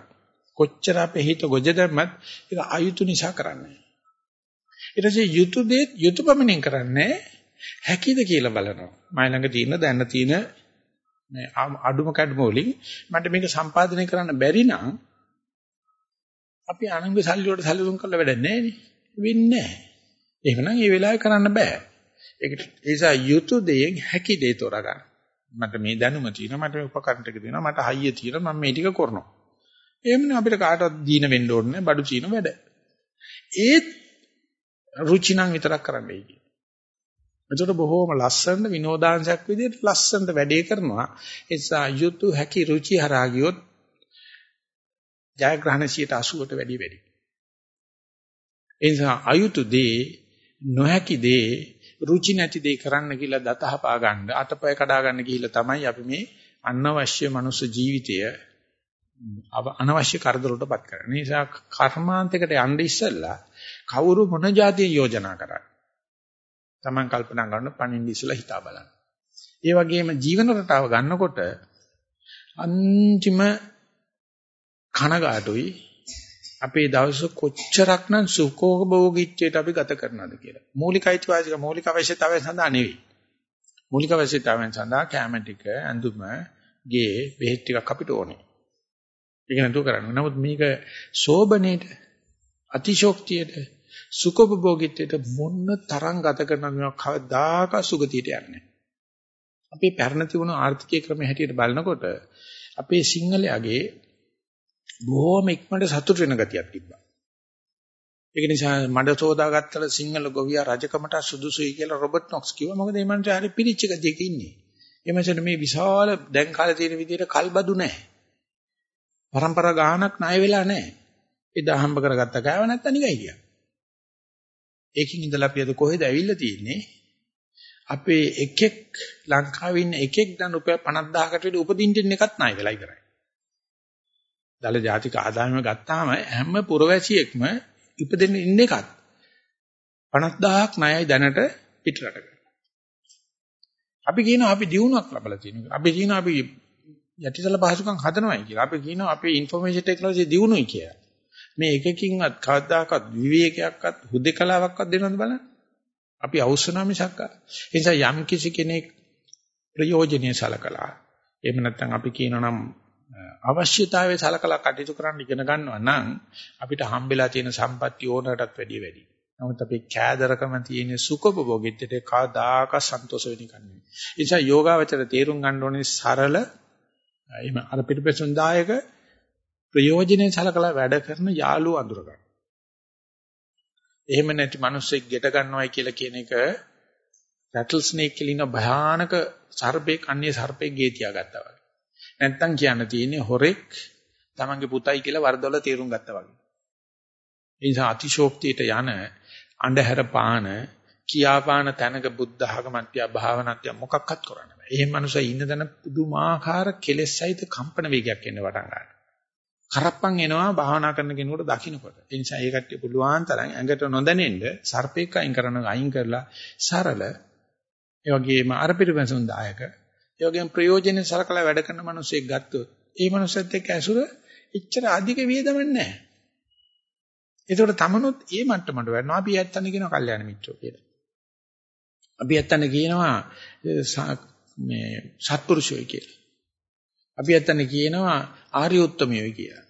කොච්චර අපේ හිත ගොජ දැම්මත් ඒක අයුතු නිසා කරන්නේ. ඊට පස්සේ යුතු දේ යුතුයපමණින් කරන්නේ හැකිද කියලා බලනවා. මයි ළඟ තියෙන දැන තියෙන මේ අඩුම කැඩුම වලින් මට මේක සම්පාදනය කරන්න බැරි නම් අපි අනුන්ගේ සල්ලි වලට සැලසුම් කරලා වැඩක් නැහැ නේ. වෙන්නේ නැහැ. එහෙමනම් මේ වෙලාවේ කරන්න බෑ. ඒක ඒ නිසා යුතු දෙයෙන් හැකි දේ තෝරගන්න. මට මේ දැනුම තියෙනවා මට මේ උපකරණ ටික තියෙනවා මට හයිය තියෙනවා මම මේ ටික කරනවා. එහෙමනම් අපිට කාටවත් දීන වෙන්න ඕනේ නැහැ බඩු චීන වැඩ. ඒත් රුචි නම් විතරක් කරන්නයි කියන්නේ. එතකොට බොහෝම ලස්සන විනෝදාංශයක් විදිහට ලස්සනට වැඩේ කරනවා. ඒ නිසා යුතු හැකි රුචි හරහා ගියොත් ජයග්‍රහණ 80ට වැඩි වැඩි. ඒ නිසා අයුතු දේ නොහැකි දේ රුචි නැති දේ කරන්න කියලා දත හපා ගන්න අතපය කඩා ගන්න ගිහිල්ලා තමයි අපි මේ අනවශ්‍ය මනුස්ස ජීවිතය අනවශ්‍ය කරදරවලටපත් කරන්නේ. ඒ නිසා කර්මාන්තයකට යන්න ඉස්සෙල්ලා කවුරු මොන જાතිය යෝජනා කරන්නේ. Taman කල්පනා කරන පණින්න ඉස්සෙල්ලා හිතා බලන්න. ඒ වගේම ජීවන රටාව ගන්නකොට අන්තිම කනගාටුයි අපේ දවස කොච්චරක්නම් සුඛෝභෝගීත්වයට අපි ගත කරනවද කියලා. මූලික අයිතිවාසික මූලික අවශ්‍යතාවයන් සඳහා නෙවෙයි. මූලික අවශ්‍යතාවයන් සඳහා කැම ටික, ඇඳුම, ගේ, බෙහෙත් ටිකක් අපිට ඕනේ. ඒක නේද කරන්නේ. නමුත් මේක සෝබනේට, අතිශෝක්තියට, සුඛෝභෝගීත්වයට මොන්න තරම් ගත කරනවද මේවා කවදාක සුගතියට යන්නේ. අපේ පැරණ තිබුණු ආර්ථිකයේ ක්‍රම හැටියට බලනකොට අපේ සිංහලයාගේ බොහොම ඉක්මනට සතුට වෙන ගතියක් තිබ්බා. ඒක නිසා මඩ සෝදාගත්තල සිංහල ගොවියා රජකමට සුදුසුයි කියලා රොබර්ට් නොක්ස් කිව්වා. මොකද මේ මනුස්සයා හරි පිරිච්ච ගතියක ඉන්නේ. ඒ මනුස්සයාට මේ විශාල දැන් කාලේ තියෙන විදිහට කල්බදු නැහැ. પરම්පරා ගානක් ණය වෙලා නැහැ. එදා හම්බ කරගත්ත කෑව නැත්තම් නිකන් හිටියා. ඒකින් ඉඳලා අපි අද කොහෙද ඇවිල්ලා තියෙන්නේ? අපේ එකෙක් ලංකාවේ ඉන්න එකෙක් දැන් රුපියල් 50000කට වැඩි උපදින්න එකක් නැහැ වෙලා ඉවරයි. දල ජාතික ආදායම ගත්තාම හැම පුරවැසියෙක්ම ඉපදෙන්න ඉන්න එකක් 50000ක් ණයයි දැනට පිටරටක. අපි කියනවා අපි දියුණුවක් ලබලා තියෙනවා. අපි කියනවා අපි යටිසල පහසුකම් හදනවායි කියලා. අපි කියනවා අපේ ইনফෝමේෂන් ටෙක්නොලොජි දියුණුවයි කියලා. මේ එකකින්වත් කවදාකවත් විවේකයක්වත් හුදේකලාවක්වත් දෙනවද බලන්න. අපි අවශ්‍යනා මිසක්. ඒ නිසා යම් කිසි කෙනෙක් ප්‍රයෝජනෙයි සලකලා එහෙම නැත්නම් අපි කියනවා නම් අවශ්‍යතාවයේ සලකලා කටයුතු කරන්න ඉගෙන ගන්නවා නම් අපිට හම්බෙලා තියෙන සම්පත්තිය ඕනකටත් වැඩිය වැඩි. නමුත් අපි කෑදරකම තියෙන සුඛභෝගීත්වයට කවදාක සන්තෝෂ වෙන්නේ නැහැ. ඒ නිසා යෝගාවචර තේරුම් ගන්න ඕනේ සරල එහෙම අර පිටපෙසුන් දායක ප්‍රයෝජනෙයි සලකලා වැඩ කරන යාළුව අඳුර ගන්න. එහෙම නැති මිනිස්සෙක් ගෙට ගන්නවයි කියලා කියන එක රැටල් ස්නේක් කියලා ඉන්න භයානක සර්පෙක් අන්නේ සර්පෙක් ගේ තියාගත්තා වගේ. නැත්තම් කියන්න තියෙන්නේ හොරෙක් තමන්ගේ පුතයි කියලා වරදොල තීරුම් ගත්තා වගේ. ඒ නිසා අතිශෝක්තියට යන අන්ධහැර පාන කියාපාන තැනක බුද්ධ ආගමත්‍ය භාවනාත්‍ය මොකක්වත් කරන්න බෑ. එහෙම මනුස්සය ඉන්න තැන පුදුමාකාර කෙලෙස් සහිත කම්පන වේගයක් එන්න පටන් ගන්නවා. කරප්පන් එනවා භාවනා කරන කෙනෙකුට දකින්නකොට. ඒ නිසා ඒ කට්ටිය පුළුවන් තරම් ඇඟට නොදැනෙන්න සර්පේක අයින් කරන අයින් කරලා සරල ඒ වගේම අර පිරිවැසුන් දායක ඒ වගේම ප්‍රයෝජනෙ සලකලා වැඩ කරන මිනිස්සෙක් ගත්තොත් ඒ මිනිස්සෙත් එක්ක ඇසුර එච්චර අධික වියදමක් නැහැ. ඒකට තමනුත් ඒ මට්ටමට වෙනවා අපි ඇත්තන කියනවා කල්යාණ මිත්‍රෝ කියලා. අපි ඇත්තන කියනවා මේ සත්පුරුෂයෝ කියලා. අපි ඇත්තන කියනවා ආර්ය උත්තමයෝ කියලා.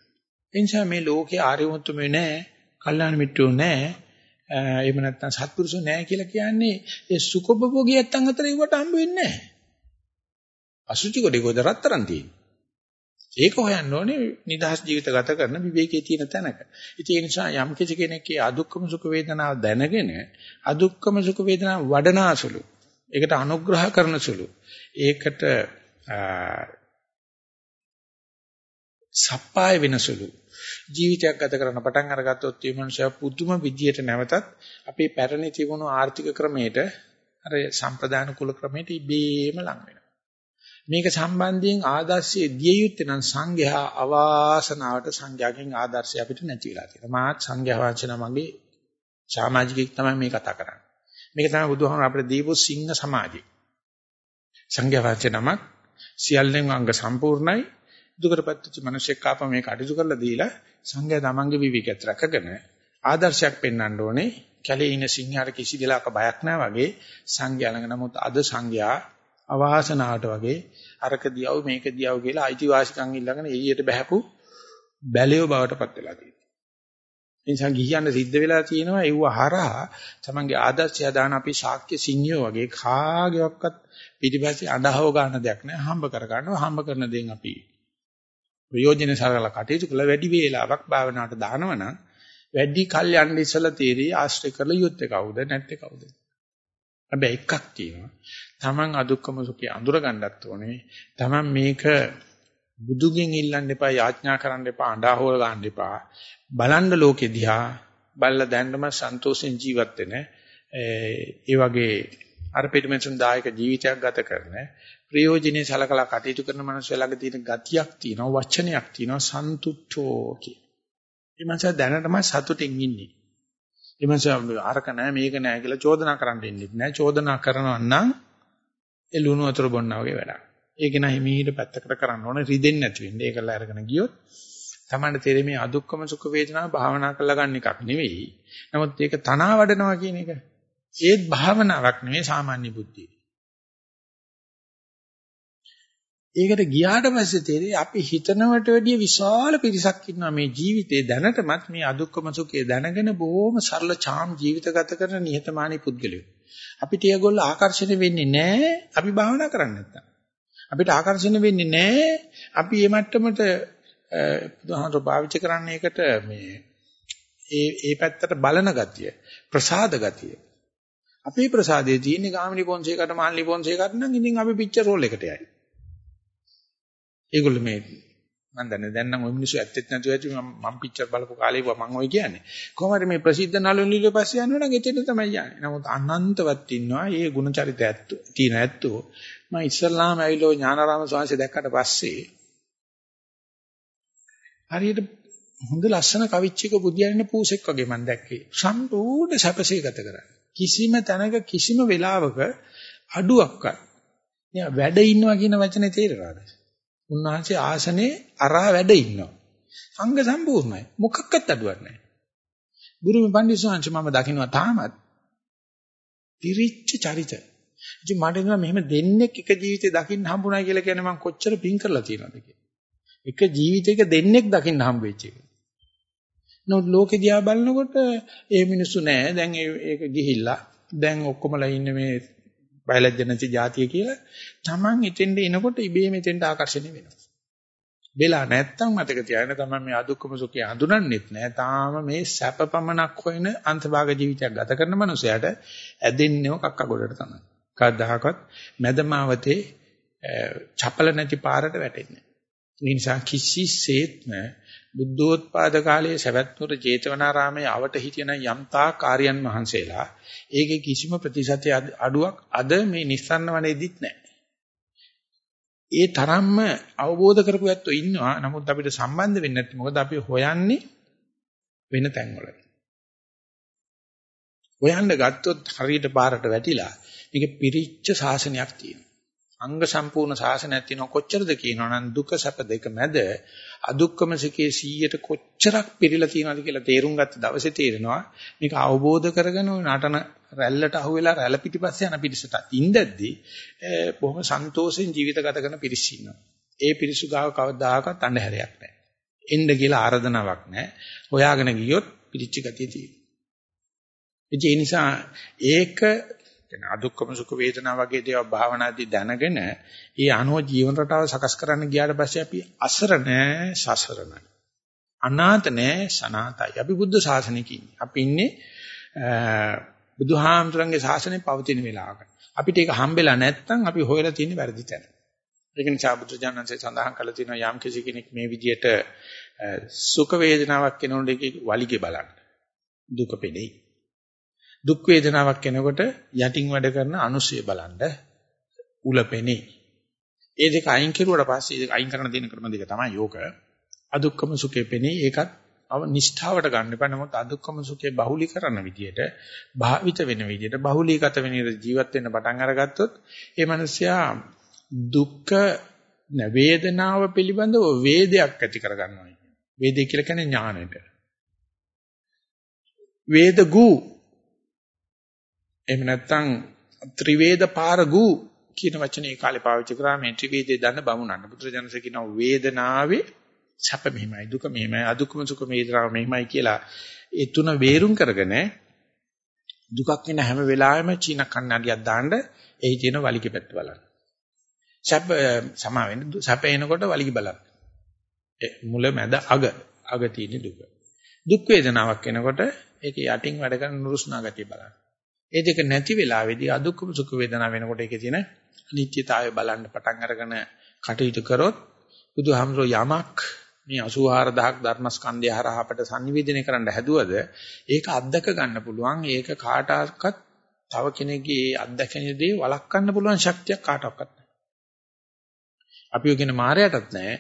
එනිසා මේ ලෝකේ ආර්ය උත්තමයෝ නැහැ, කල්යාණ මිත්‍රයෝ නැහැ, එහෙම නැත්නම් සත්පුරුෂෝ නැහැ කියලා කියන්නේ ඒ සුඛභෝගී ඇත්තන් අතර ඒවට හම්බ වෙන්නේ නැහැ. අසුචි කොටේ කොහෙද රත්තරන් තියෙන්නේ? ඒක හොයන්න ඕනේ නිදහස් ජීවිත ගත කරන විවේකයේ තියෙන තැනක. ඉතින් ඒ නිසා යම් කිසි කෙනෙක්ගේ අදුක්කම සුඛ වේදනාව දැනගෙන අදුක්කම සුඛ වේදනාව වඩනාසුළු. ඒකට අනුග්‍රහ කරනසුළු. ඒකට සප්පාය වෙනසුළු. ජීවිතයක් ගත කරන පටන් අරගත්තොත් මේ මනුස්සයා පුදුම විදියට නැවතත් අපේ පැරණි තිබුණු ආර්ථික ක්‍රමයට අර සම්ප්‍රදාන කුල ක්‍රමයට ඉබේම ලං වෙනවා. මේක සම්බන්ධයෙන් ආදර්ශයේ දිය යුත්තේ නම් සංඝයා අවාසනාවට සංඝයාගෙන් ආදර්ශය අපිට නැති වෙලා තියෙනවා. මාත් සංඝයා වහන්සේ නමගේ සමාජිකෙක් තමයි මේ කතා කරන්නේ. මේක තමයි බුදුහාමර අපිට දීපු සිංහ සමාජය. සංඝයා වහන්සේ නමක් සියල්ලෙන් අංග සම්පූර්ණයි. දුකටපත්ච්ච මිනිසෙක් ආපම මේක අඩිසු කරලා දීලා සංඝයා තමන්ගේ විවිකත් රැකගෙන ආදර්ශයක් පෙන්වන්න ඕනේ. කැලේ ඉන සිංහයාට කිසි දෙලාක බයක් නැහැ වගේ සංඝයා ළඟ නමුත් අද සංඝයා අවාසනාවට වගේ අරක දියව මේක දියව කියලා අයිතිවාසිකම් ඉල්ලගෙන එළියට බහැපු බැලියෝ බවට පත් වෙලා තියෙනවා. ඒ නිසා ගිහියන්න සිද්ධ වෙලා තියෙනවා ඒව හරහා තමන්ගේ ආදර්ශය දාන අපි ශාක්‍ය සිංහයෝ වගේ කාගේවත් පිටිපස්සේ අඬහව ගන්න දෙයක් නෑ හම්බ කර ගන්නවා හම්බ කරන දේෙන් අපි ප්‍රයෝජන සරලා කටයුතු කළ වැඩි වේලාවක් භාවනාවට දානවනම් වැඩි කල් යන්න ඉස්සලා තීරී ආශ්‍රය කරලා යුත්තේ කවුද නැත්තේ කවුද හැබැයි එකක් තියෙනවා. Taman අදුක්කම සුඛය අඳුර ගන්නත් ඕනේ. Taman මේක බුදුගෙන් ඉල්ලන්න එපා, යාඥා කරන්න එපා, අඬා හොල ගන්න එපා. බලන්න ලෝකෙ දිහා බලලා දැන්නම සන්තෝෂෙන් ජීවත් වෙන ඒ වගේ අර පිටමෙන්සුන් දායක ජීවිතයක් ගත කරන ප්‍රයෝජනේ සලකලා කටයුතු කරන මනුස්සය ළඟ තියෙන ගතියක් තියෙනවා වචනයක් තියෙනවා සන්තුට්ඨෝ කිය. ඒ මනස දැනටම සතුටින් ඉන්නේ. එමන්ස අරක නැහැ මේක නැහැ කියලා චෝදනා කරන්න ඉන්නේ නැහැ. චෝදනා කරනවා නම් ඒ ලුණු වතුර බොන්නා වගේ වැඩක්. ඒක නෑ හිමීට පැත්තකට කරන්න ඕනේ රිදෙන්නේ නැති වෙන්නේ. ඒකලා අරගෙන ගියොත් තමන්ට තේරෙන්නේ මේ අදුක්කම සුඛ වේදනාව භාවනා කරලා ගන්න එකක් නෙවෙයි. නමුත් ඒක තනවා වඩනවා කියන එක ඒත් භාවනාවක් නෙවෙයි සාමාන්‍ය බුද්ධිය. ඒකට ගියාට පස්සේ තේරෙයි අපි හිතනවට වැඩිය විශාල පිරිසක් ඉන්නවා මේ ජීවිතේ දැනටමත් මේ අදුක්කම සුඛය දැනගෙන බොහොම සරල චාම් ජීවිත ගත කරන නිහතමානී පුද්ගලයෝ. අපිට ඒගොල්ලෝ ආකර්ෂණය වෙන්නේ නැහැ අපි භාවනා කරන්නේ නැත්තම්. අපිට ආකර්ෂණය වෙන්නේ නැහැ අපි මේ මට්ටමට බුදුහාමර පාවිච්චි කරන්නේ ඒකට මේ ඒ ඒ පැත්තට බලන ගතිය ප්‍රසාද ගතිය. අපේ ප්‍රසාදයේ තියෙන ගාමිණී පොන්සේකට මාල්ලි පොන්සේකට නම් ඉතින් අපි පිච්චර් රෝල් එකට යයි. ඒගොල්ලෝ මේ මම දන්නේ දැන් නම් ওই මිනිස්සු ඇත්තෙත් නැතුව ඇති මම මම පිච්චර් බලපු කාලේ මම ඔය කියන්නේ. කොහොම හරි මේ ප්‍රසිද්ධ නළු නිලු පස්සේ යනවා නම් එතෙන් තමයි යන්නේ. නමුත් අනන්තවත් ඉන්නවා. ඒ ගුණ චරිත ඇත්තෝ තියෙන ඇත්තෝ. මම ඉස්සල්ලාම ඇවිල්ලා ඥානාරාම ස්වාමීන් දැක්කට පස්සේ හරියට හොඳ ලස්සන කවිච්චික බුදියන්න පූසෙක් වගේ මම දැක්කේ. සම්පූර්ණ සැපසේ ගත කරන්නේ. කිසිම තැනක කිසිම වෙලාවක අඩුවක්වත්. නිකන් වැඩ ඉන්නවා කියන වචනේ තේරෙනවද? උන්වහන්සේ ආසනේ අරා වැඩ ඉන්නවා. අංග සම්පූර්ණයි. මොකක්වත් අඩුවක් නැහැ. ගුරුමි පඬිස්සංශ මම දකින්නවා තාමත් පිරිච්ච චරිත. ඉතින් මට එනවා මෙහෙම දෙන්නෙක් එක ජීවිතේ දකින්න හම්බුනායි කියලා කියන්නේ මම කොච්චර පින් කරලා තියෙනවද කියලා. එක ජීවිතයක දෙන්නෙක් දකින්න හම්බ වෙච්ච එක. නමුත් ලෝකෙ දිහා බලනකොට ඒ මිනිස්සු නෑ දැන් ඒක ගිහිල්ලා දැන් ඔක්කොමලා ඉන්නේ මේ බයලජ්‍ය නැති જાතිය කියලා Taman එතෙන්ට එනකොට ඉබේම එතෙන්ට ආකර්ෂණය වෙනවා. වෙලා නැත්තම් මතක තියාගන්න තමයි මේ අදුක්කම සුඛය හඳුනන්නෙත් නෑ. තාම මේ සැපපමණක් හොයන අන්තභාග ජීවිතයක් ගත කරන මනුස්සයාට ඇදෙන්නේව කක්ක ගොඩට තමයි. කවදාහකවත් මැදමාවතේ චපල නැති පාරට වැටෙන්නේ නෑ. නිසා කිසිසේත්ම බුද්ධෝත්පාද කාලයේ සවැත්නුර ජේතවනාරාමයේ අවට හිටියන යම්තා කාර්යයන් වහන්සේලා ඒකේ කිසිම ප්‍රතිශතය අඩුවක් අද මේ නිස්සන්න වනේදිත් නැහැ. ඒ තරම්ම අවබෝධ කරපු ඇත්තෝ ඉන්නවා. නමුත් අපිට සම්බන්ධ වෙන්නේ නැත්නම් මොකද අපි හොයන්නේ වෙන තැන්වල. හොයන්න ගත්තොත් හරියට පාරට වැටිලා මේක පිරිච්ච ශාසනයක් තියෙනවා. අංග සම්පූර්ණ ශාසනයක් තියෙනවා කොච්චරද කියනවනම් දුක සැප දෙක මැද අදුක්කම සුඛයේ 100ට කොච්චරක් පිරීලා තියෙනවද කියලා තේරුම් ගත්ත දවසේ තේරෙනවා මේක අවබෝධ කරගෙන නටන රැල්ලට අහුවෙලා රැළ පිටිපස්සේ යන පිරිසට ඉඳද්දී බොහොම සන්තෝෂෙන් ජීවිත ගත කරන පිරිස ඉන්නවා. ඒ පිරිසු ගාව කවදාකවත් අඳුරයක් නැහැ. එන්න කියලා ආරාධනාවක් නැහැ. හොයාගෙන ගියොත් පිරිච්ච ගතිය තියෙනවා. ඒ නිසා ඒක කියන අදුක්කම සුඛ වේදනා වගේ දේවල් භාවනාදී දැනගෙන ඒ අනුව ජීවන රටාව සකස් කරන්න ගියාට පස්සේ අපි අසරණ සසරණ අනාත නැහැ සනාතයි අපි බුද්ධ ශාසනයක ඉන්නේ. අපි ඉන්නේ බුදුහාමතුරුන්ගේ ශාසනය පවතින වෙලාවක. අපිට ඒක හම්බෙලා නැත්නම් අපි හොයලා තියෙන වැරදි තැන. ඒක නිසා බුදුජානන්සේ සඳහන් කළ තියෙනවා යම් කිසි කෙනෙක් මේ විදියට සුඛ වේදනාවක් කෙනෙකුට ඒකේ වලිගේ බලන්න. දුක පෙළෙයි දුක් වේදනාවක් එනකොට යටින් වැඩ කරන අනුසය බලන්න උලපෙනේ. ඒ දෙක අයින් කෙරුවට පස්සේ ඒක අයින් කරන දෙන ක්‍රම දෙක තමයි යෝග. අදුක්කම සුඛේ පෙනේ ඒකත් අව නිෂ්ඨාවට ගන්න එපා. නමුත් අදුක්කම සුඛේ බහුලීකරන විදියට භාවිත වෙන විදියට බහුලීගත වෙන ජීවත් වෙන්න පටන් අරගත්තොත් ඒ මනුස්සයා දුක්ඛ වේදනාව පිළිබඳව වේදයක් ඇති කරගන්නවා කියන්නේ. වේදේ කියලා කියන්නේ ඥානෙට. වේදගු එහෙම නැත්නම් ත්‍රිවේද පාරගු කියන වචනේ කාලේ පාවිච්චි කරා මේ ත්‍රිවේදේ දන්න බමුණන්. බුදුරජාණන්සේ කියනවා වේදනාවේ සැප මෙහිමයි දුක මෙහිමයි අදුක්කම සුඛ වේදනාව මෙහිමයි කියලා ඒ තුන වේරුම් කරගෙන දුකක් වෙන හැම වෙලාවෙම චීන කන්නඩියක් දාන්න එහි තියෙන වලිග පැත්ත බලන්න. සැප සමා වෙන්න සැප එනකොට වලිග බලන්න. මුල මැද අග අග තියෙන දුක. දුක් වේදනාවක් එනකොට ඒක යටින් වැඩ කරන නුරුස්නා ගතිය බලන්න. ඒ දෙක නැති වෙලාවේදී අදුක්කම සුඛ වේදනා වෙනකොට ඒකේ තියෙන අනිත්‍යතාවය බලන්න පටන් අරගෙන කටයුතු කරොත් බුදුහාමරෝ යමක් මේ 84000ක් ධර්මස්කන්ධය හරහා අපට sannivedana කරන්න හැදුවද ඒක අත්දක ගන්න පුළුවන් ඒක කාටවත් තව කෙනෙක්ගේ අත්දැකීමේදී වළක්වන්න පුළුවන් ශක්තියක් කාටවත් නැහැ. අපි ඔගෙන මායයටත් නැහැ.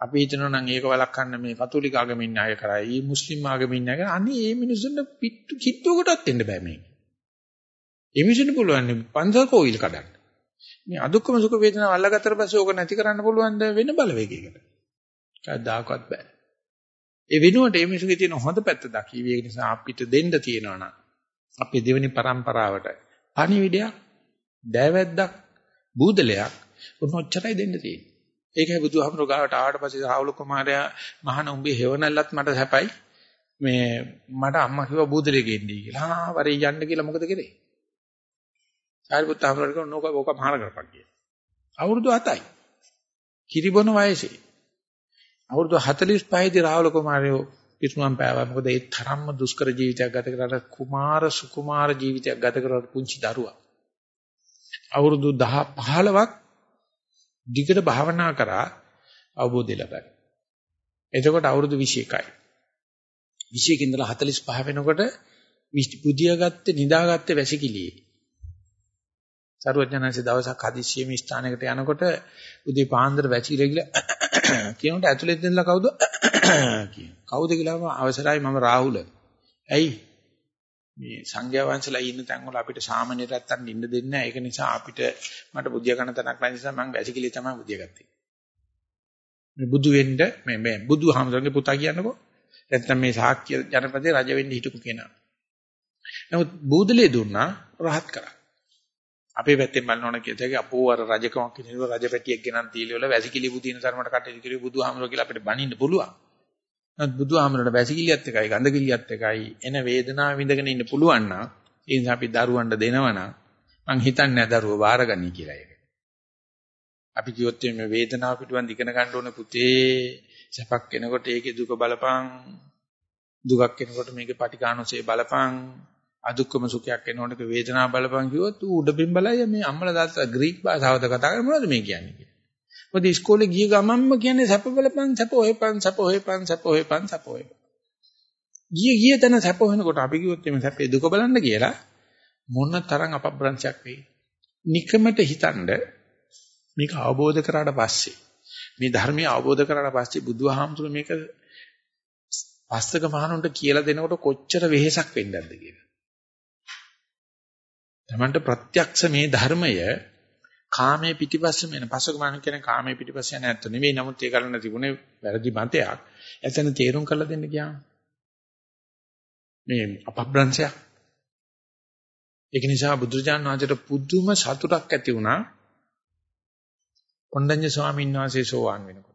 අපි හිතනවා නම් ඒක වළක්වන්න මේ කතෝලික ආගමින් න්යාය කරයි, මුස්ලිම් ආගමින් න්යාය කරයි. අනේ මේ මිනිසුන්ට පිට්ටු කිට්ටුවකටත් එන්න බෑ මේක. එමිෂන් පුළුවන් පන්සල් කෝවිල් කඩන්න. මේ අදුක්කම සුඛ වේදනාව අල්ලගත්තට පස්සේ ඕක නැති කරන්න පුළුවන් ද වෙන බලවේගයකට. කවදාකවත් බෑ. ඒ වෙනුවට මේ මිනිසුගේ තියෙන හොඳ පැත්ත දකිවි. ඒ නිසා අපිට දෙන්න තියෙනවා නම් අපේ දෙවෙනි પરම්පරාවට පණිවිඩයක්, දෑවැද්දක්, බූදලයක් උනොච්චරයි දෙන්න තියෙන්නේ. ඒකයි බුදුහාමුදුරුවෝ ගාවට ආවට පස්සේ රාහුල කුමාරයා මහාන උඹේ හේවණල්ලත් මට සැපයි. මේ මට අම්මා කිව්වා බූදලේ ගෙන්නී කියලා. ආ වරේ යන්න කියලා මොකද කරේ? සාරිපුත් ආමරණ කරන ඕක ඕක මහාන කරපන් කියලා. අවුරුදු 7යි. කිරිබොන වයසේ. අවුරුදු 45 දී රාහුල කුමාරයෝ පිටුනම් පෑවා. මොකද ඒ තරම්ම දුෂ්කර ජීවිතයක් ගත කරලා කුමාර සුකුමාර ජීවිතයක් ගත කරලා පුංචි දරුවා. අවුරුදු 10 15ක් දිගට භාවනා කරා අවබෝධය ලබයි. එතකොට අවුරුදු 21යි. 21 ඉඳලා 45 වෙනකොට බුදියාගත්තේ නිදාගත්තේ වැසිකිළියේ. සරුවඥාන්සේ දවසක් හදිස්සියෙම ස්ථානයකට යනකොට උදේ පාන්දර වැසිකිළිය ගිහලා කියනකොට ඇතුළෙත් ඉඳලා කවුද කියන. කවුද කියලාම අවසරයි මම රාහුල. ඇයි? මේ සංඝයා වහන්සේලා ඉන්න තැන් වල අපිට සාමාන්‍ය රැත්තන් ඉන්න දෙන්නේ නැහැ. ඒක නිසා අපිට මට බුද්ධිය ගන්න තැනක් නැති නිසා මම වැසිකිළිය තමයි බුද්ධිය ගත්තේ. මේ බුදු වෙන්න මේ මේ බුදුහාමරගේ පුතා කියන්නකෝ. නැත්නම් මේ ශාක්‍ය ජනපදයේ රජ වෙන්න හිටපු කෙනා. නමුත් බූදලේ දුන්නා රහත් කරා. අපේ පැත්තෙන් බලනවන කියතේ අපෝ අර රජකමක් කියනකොට රජපැටියෙක් ගෙනන් තීලිය වල වැසිකිලි බුදින තරමට කටයුතු කිරි බුදුහාමර කියලා අපිට බනින්න පුළුවන්. නමුත් බුදුහාමරට වැසිකිලියත් එකයි ගඳ කිලියත් එකයි එන වේදනාව විඳගෙන ඉන්න පුළුවන් නම් ඒ නිසා අපි දරුවන්ට දෙනවනම් මං හිතන්නේ නැහැ දරුවෝ බාරගනි කියලා ඒක. අපි කිව්වොත් මේ වේදනාව පිටුවන් දිගන ගන්න ඕනේ පුතේ සැපක් එනකොට ඒකේ දුක බලපං දුකක් එනකොට මේකේ පටිඝානෝසේ බලපං අදුක්කම සුඛයක් එනකොට වේදනාව බලපං කිව්වොත් ඌ උඩ බිම් බලයි මේ අම්මලා දාත්තා ග්‍රීක භාෂාවද කතා කරන්නේ මොනවද මේ කියන්නේ කියලා. මොකද ඉස්කෝලේ ගිය ගමන්ම කියන්නේ සැප බලපං සැප හොයපං සැප හොයපං සැප හොයපං සැප හොයපං. ගිය ගිය තැන සැප හොයනකොට අපි කිව්වොත් මේ සැපේ දුක බලන්න කියලා මොන තරම් අපබ්‍රංශයක් වෙයි. නිකමට හිතනද මේක අවබෝධ කරාට පස්සේ මේ ධර්මය අවබෝධ කරාට පස්සේ බුදුහාමුදුරු මේක පස්තක මහණුන්ට කියලා දෙනකොට කොච්චර වෙහෙසක් වෙන්නද කියලා. තමන්ට ප්‍රත්‍යක්ෂ මේ ධර්මය කාමයේ පිටිපස්සම එන. පස්වක මහණු කියන කාමයේ පිටිපස්ස යන ඇත්ත නෙවෙයි. නමුත් ඒ කරන්න තිබුණේ වැරදි මතයක්. එතන තේරුම් කරලා දෙන්න ගියාම. මේ අපබ්‍රංශයක් ඒක නිසා බුදුරජාණන් වහන්සේට පුදුම සතුටක් ඇති වුණා. කොණ්ඩඤ්ඤ ස්වාමීන් වහන්සේ සෝවාන් වෙනකොට.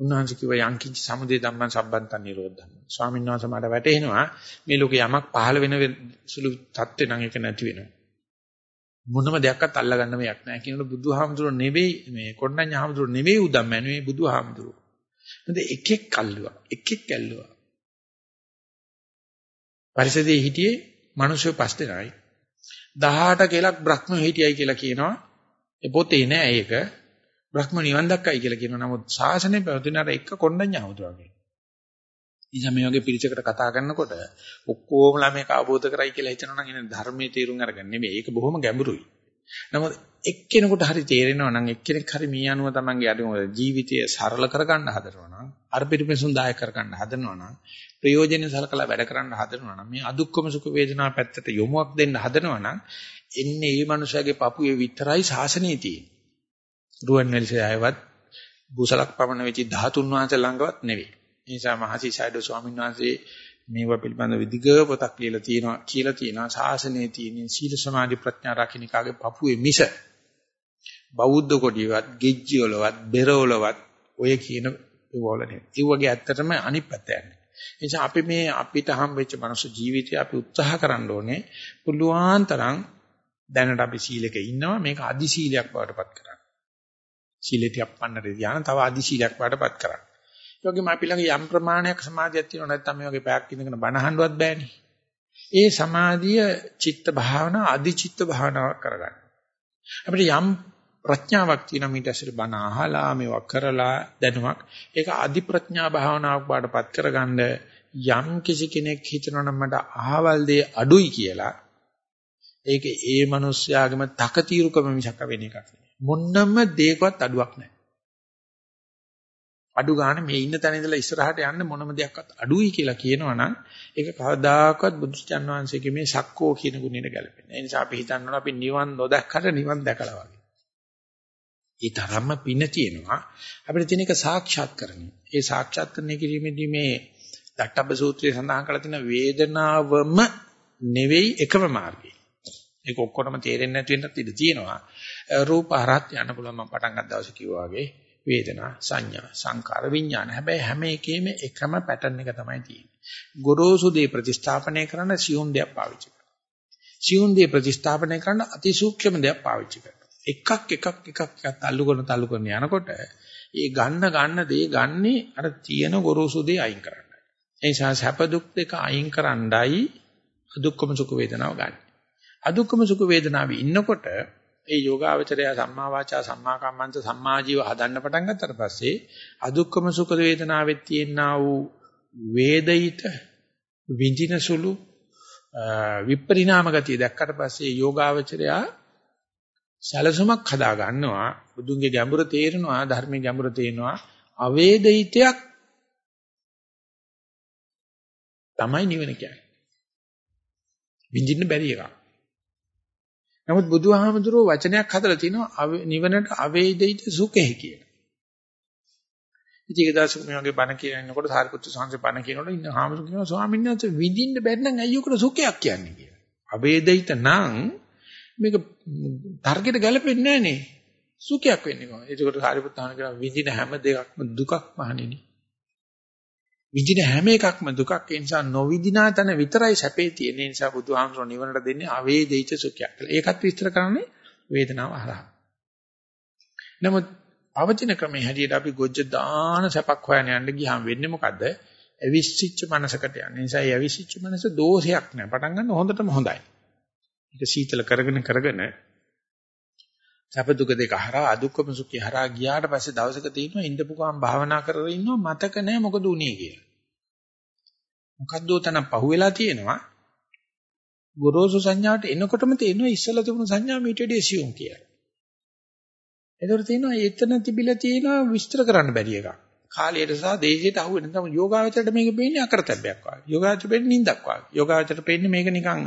උන්වහන්සේ කිව්වා යංකින්ච සමුදය ධම්මං සම්බන්තන් නිරෝධං. ස්වාමීන් වහන්සේ මට වැටහෙනවා මේ ලෝකේ යමක් පහළ වෙන සුළු தත්ත්වේ නම් ඒක නැති වෙනවා. මොනම දෙයක්වත් අල්ලගන්න මෙයක් නැහැ කියනකොට බුදුහාමුදුරුවෝ නෙවෙයි මේ කොණ්ඩඤ්ඤ හාමුදුරුවෝ නෙවෙයි උදම් මැනුවේ බුදුහාමුදුරුවෝ. මොකද එකෙක් කල්ලුවා එකෙක් ඇල්ලුවා. පරිසදේ හිටියේ මිනිස්සු පස් දෙනයි. 18 කෙලක් බ්‍රහ්ම හිටියයි කියලා කියනවා. ඒ පොතේ නෑ ඒක. බ්‍රහ්ම නිවන් දක්කයි කියලා කියනවා. නමුත් ශාසනය පැවතුන අර එක කොණ්ඩඤ්ඤ හවුතුරගේ. ඉතින් මේ වගේ පිළිචකට කතා කරනකොට ඔක්කොමලා මේක අවබෝධ කරයි කියලා හිතනවා නම් එන ධර්මයේ තේරුම් අරගන්න නෙමෙයි. ඒක බොහොම ගැඹුරුයි. නමුත් එක්කෙනෙකුට හරි තේරෙනවා නම් එක්කෙනෙක් හරි මේ අනුව තමන්ගේ අර ජීවිතය සරල කරගන්න හදනවා නම් අර පිටිපෙසුන් දායක කරගන්න හදනවා නම් ප්‍රයෝජනෙ සලකලා වැඩ කරන්න හදනවා නම් මේ අදුක්කම සුඛ වේදනා පැත්තට යොමුක් දෙන්න හදනවා නම් එන්නේ මේ මනුස්සයාගේ පපුවේ විතරයි ශාසනයේ තියෙන්නේ. රුවන්වැලිසේ ආයවත් බුසලක් පමණ වෙච්ච 13 වහන්සේ ළඟවත් නෙවෙයි. ඒ නිසා මහසි සයිඩෝ ස්වාමීන් වහන්සේ මේවා පිළිබඳ විදිග පොතක් ලියලා තියෙනවා කියලා තියෙනවා ශාසනයේ තියෙන සීල සමාධි ප්‍රඥා රකින්න කාගේ පපුවේ මිස බෞද්ධ කොටියවත් ගෙජ්ජි වලවත් බෙර වලවත් ඔය කියන ඒවල නෙවෙයි. ඒ වගේ ඇත්තටම අනිත් පැත්ත යන්නේ. ඒ නිසා අපි මේ අපිට හම් වෙච්ච මනුස්ස ජීවිතය අපි උත්සාහ කරන්න ඕනේ පුළුවන් තරම් දැනට අපි සීලක ඉන්නවා මේක අදි සීලයක් බවටපත් කරන්න. සීලෙට අපන්නට ධ්‍යාන තව අදි සීලයක් බවටපත් කරන්න. ඒ වගේම අපි ළඟ යම් ප්‍රමාණයක් සමාධියක් තියෙනවා නැත්නම් මේ වගේ පැයක් ඉඳගෙන බණ අහන්නවත් බෑනේ. ඒ සමාධිය චිත්ත භාවනා අදි චිත්ත භාවනාවක් කරගන්න. අපිට යම් ප්‍රඥාවක් තියෙනවා ඊට ඇසෙර බණ අහලා මේවා කරලා දැනුමක් ඒක අදි ප්‍රඥා භාවනාවක් බාටපත් කරගන්න යම් කිසි කෙනෙක් හිතනවා නම් මට අහවල් දේ අඩුයි කියලා ඒක ඒ මිනිස්යාගේම තකතිරුකම මිසක වෙන එකක් නෙවෙයි. මොන්නම දෙයකවත් අඩුවක් නැහැ. අඩු ගන්න මේ ඉන්න තැන ඉඳලා ඉස්සරහට යන්න මොනම දෙයක්වත් අඩුයි කියලා කියනවනම් ඒක කවදාකවත් බුදුචාන් වහන්සේගේ මේ සක්කෝ කියන ගුණෙට ගැලපෙන්නේ. ඒ නිසා අපි හිතනවා අපි නිවන් නොදැක්කට නිවන් දැකලා වගේ. ඒ තරම්ම පින තියෙනවා. අපිට තියෙන එක සාක්ෂාත් කරගන්න. ඒ සාක්ෂාත් කරන්නේ කිරීමේදී මේ දට්ටබ්බ සූත්‍රයේ සඳහන් කරලා තියෙන වේදනාවම නෙවෙයි එකම මාර්ගය. ඒක ඔක්කොටම තේරෙන්නේ නැති වෙන්නත් ඉඩ තියෙනවා. රූප හරහත් යන්න පුළුවන් මම පටන් ගන්න දවසේ කිව්වා වගේ වේදනා සංඥා සංකාර විඥාන. හැබැයි හැම එකෙම එකම පැටර්න් එක තමයි තියෙන්නේ. ගොරෝසු දේ ප්‍රතිස්ථාපනය කරන සියුම් දෙයක් පාවිච්චි කරනවා. සියුම් දේ ප්‍රතිස්ථාපනය කරන අතිසූක්ෂම දෙයක් පාවිච්චි කරනවා. එකක් එකක් එකක් එකක් තල්ලු කරන තල්ලු කරන යනකොට ඒ ගන්න ගන්න දේ ගන්නේ අර තියෙන ගොරෝසු දේ අයින් කරන්නයි. ඒ නිසා සැප දුක් දෙක අයින් කරන්නයි දුක්ඛම සුඛ වේදනාව ගන්න. අදුක්කම සුඛ වේදනාවේ ඉන්නකොට ඒ යෝගාවචරය සම්මා වාචා සම්මා කම්මන්ත සම්මා ජීව හදන්න පටන් ගත්තට පස්සේ අදුක්කම සුඛ වේදනාවෙත් තියෙනා වූ වේදිත විඳින සුළු විපරිණාම ගතිය දැක්කට පස්සේ යෝගාවචරය සැලසුමක් හදා ගන්නවා. බුදුන්ගේ ගැඹුර තේරෙනවා ධර්මයේ ගැඹුර තේරෙනවා. අවේදිතයක් තමයි නිවන කියන්නේ. විඳින්න බැරි එකක්. නමුත් බුදුහාමුදුරුවෝ වචනයක් හදලා තිනවා නිවනට අවේදිත සුඛය කියලා. ඉතින් ඒක දැසක මේ වගේ බණ කියනකොට සාරිපුත්‍ර සංඝ බණ කියනකොට ඉන්න හාමුදුරුවෝ කියනවා ස්වාමීන් වහන්සේ විඳින්න බැරි නම් ඇයි උකට සුඛයක් කියන්නේ කියලා. අවේදිත නම් මේක තර්කයට ගැලපෙන්නේ නැහැ නේ. සුඛයක් වෙන්නේ කොහොමද? ඒකට සාරිපුත්‍ර සංඝ කියනවා විඳින හැම දෙයක්ම දුකක් මහණෙනි. විඳින හැම එකක්ම දුකක් ඒ නිසා නොවිඳිනා තන විතරයි සැපේ තියෙන නිසා බුදුහාමසෝ නිවනට දෙන්නේ අවේදිත සුඛයක් කියලා. ඒකත් විස්තර කරන්නේ වේදනාව හරහා. නමුත් පවතින ක්‍රමයේ හැටියට අපි ගොජ්ජ දාන සැපක් හොයන යන්න ගියාම වෙන්නේ මොකද්ද? අවිශ්චිච්ච මනසකට යන නිසා ඒ අවිශ්චිච්ච මනස දෝෂයක් නෑ. පටන් ගන්න හොඳටම හොඳයි. ඒක සීතල කරගෙන කරගෙන සැප දුක දෙක හරහා අදුක්කම සුඛය හරහා ගියාට පස්සේ දවසක තියෙනවා ඉඳපු ගමන් භාවනා කරගෙන ඉන්නවා මතක නැහැ මොකද උනේ කියලා. මොකද්ද උතන පහුවෙලා තියෙනවා ගොරෝසු සංඥාවට එනකොටම තේරෙනවා ඉස්සලා තිබුණු සංඥා මීට වැඩිය සියුම් කියලා. ඒතකොට තියෙනවා එතන තිබිලා තියෙනවා විස්තර කරන්න බැරි එකක්. කාලයට සහ දේශයට අහු වෙන තමයි යෝගාවචරයට මේක පේන්නේ අකරතැබ්බයක් වගේ. යෝගාවචරයට පේන්නේ නිින්දක් වගේ. යෝගාවචරයට පේන්නේ මේක නිකන්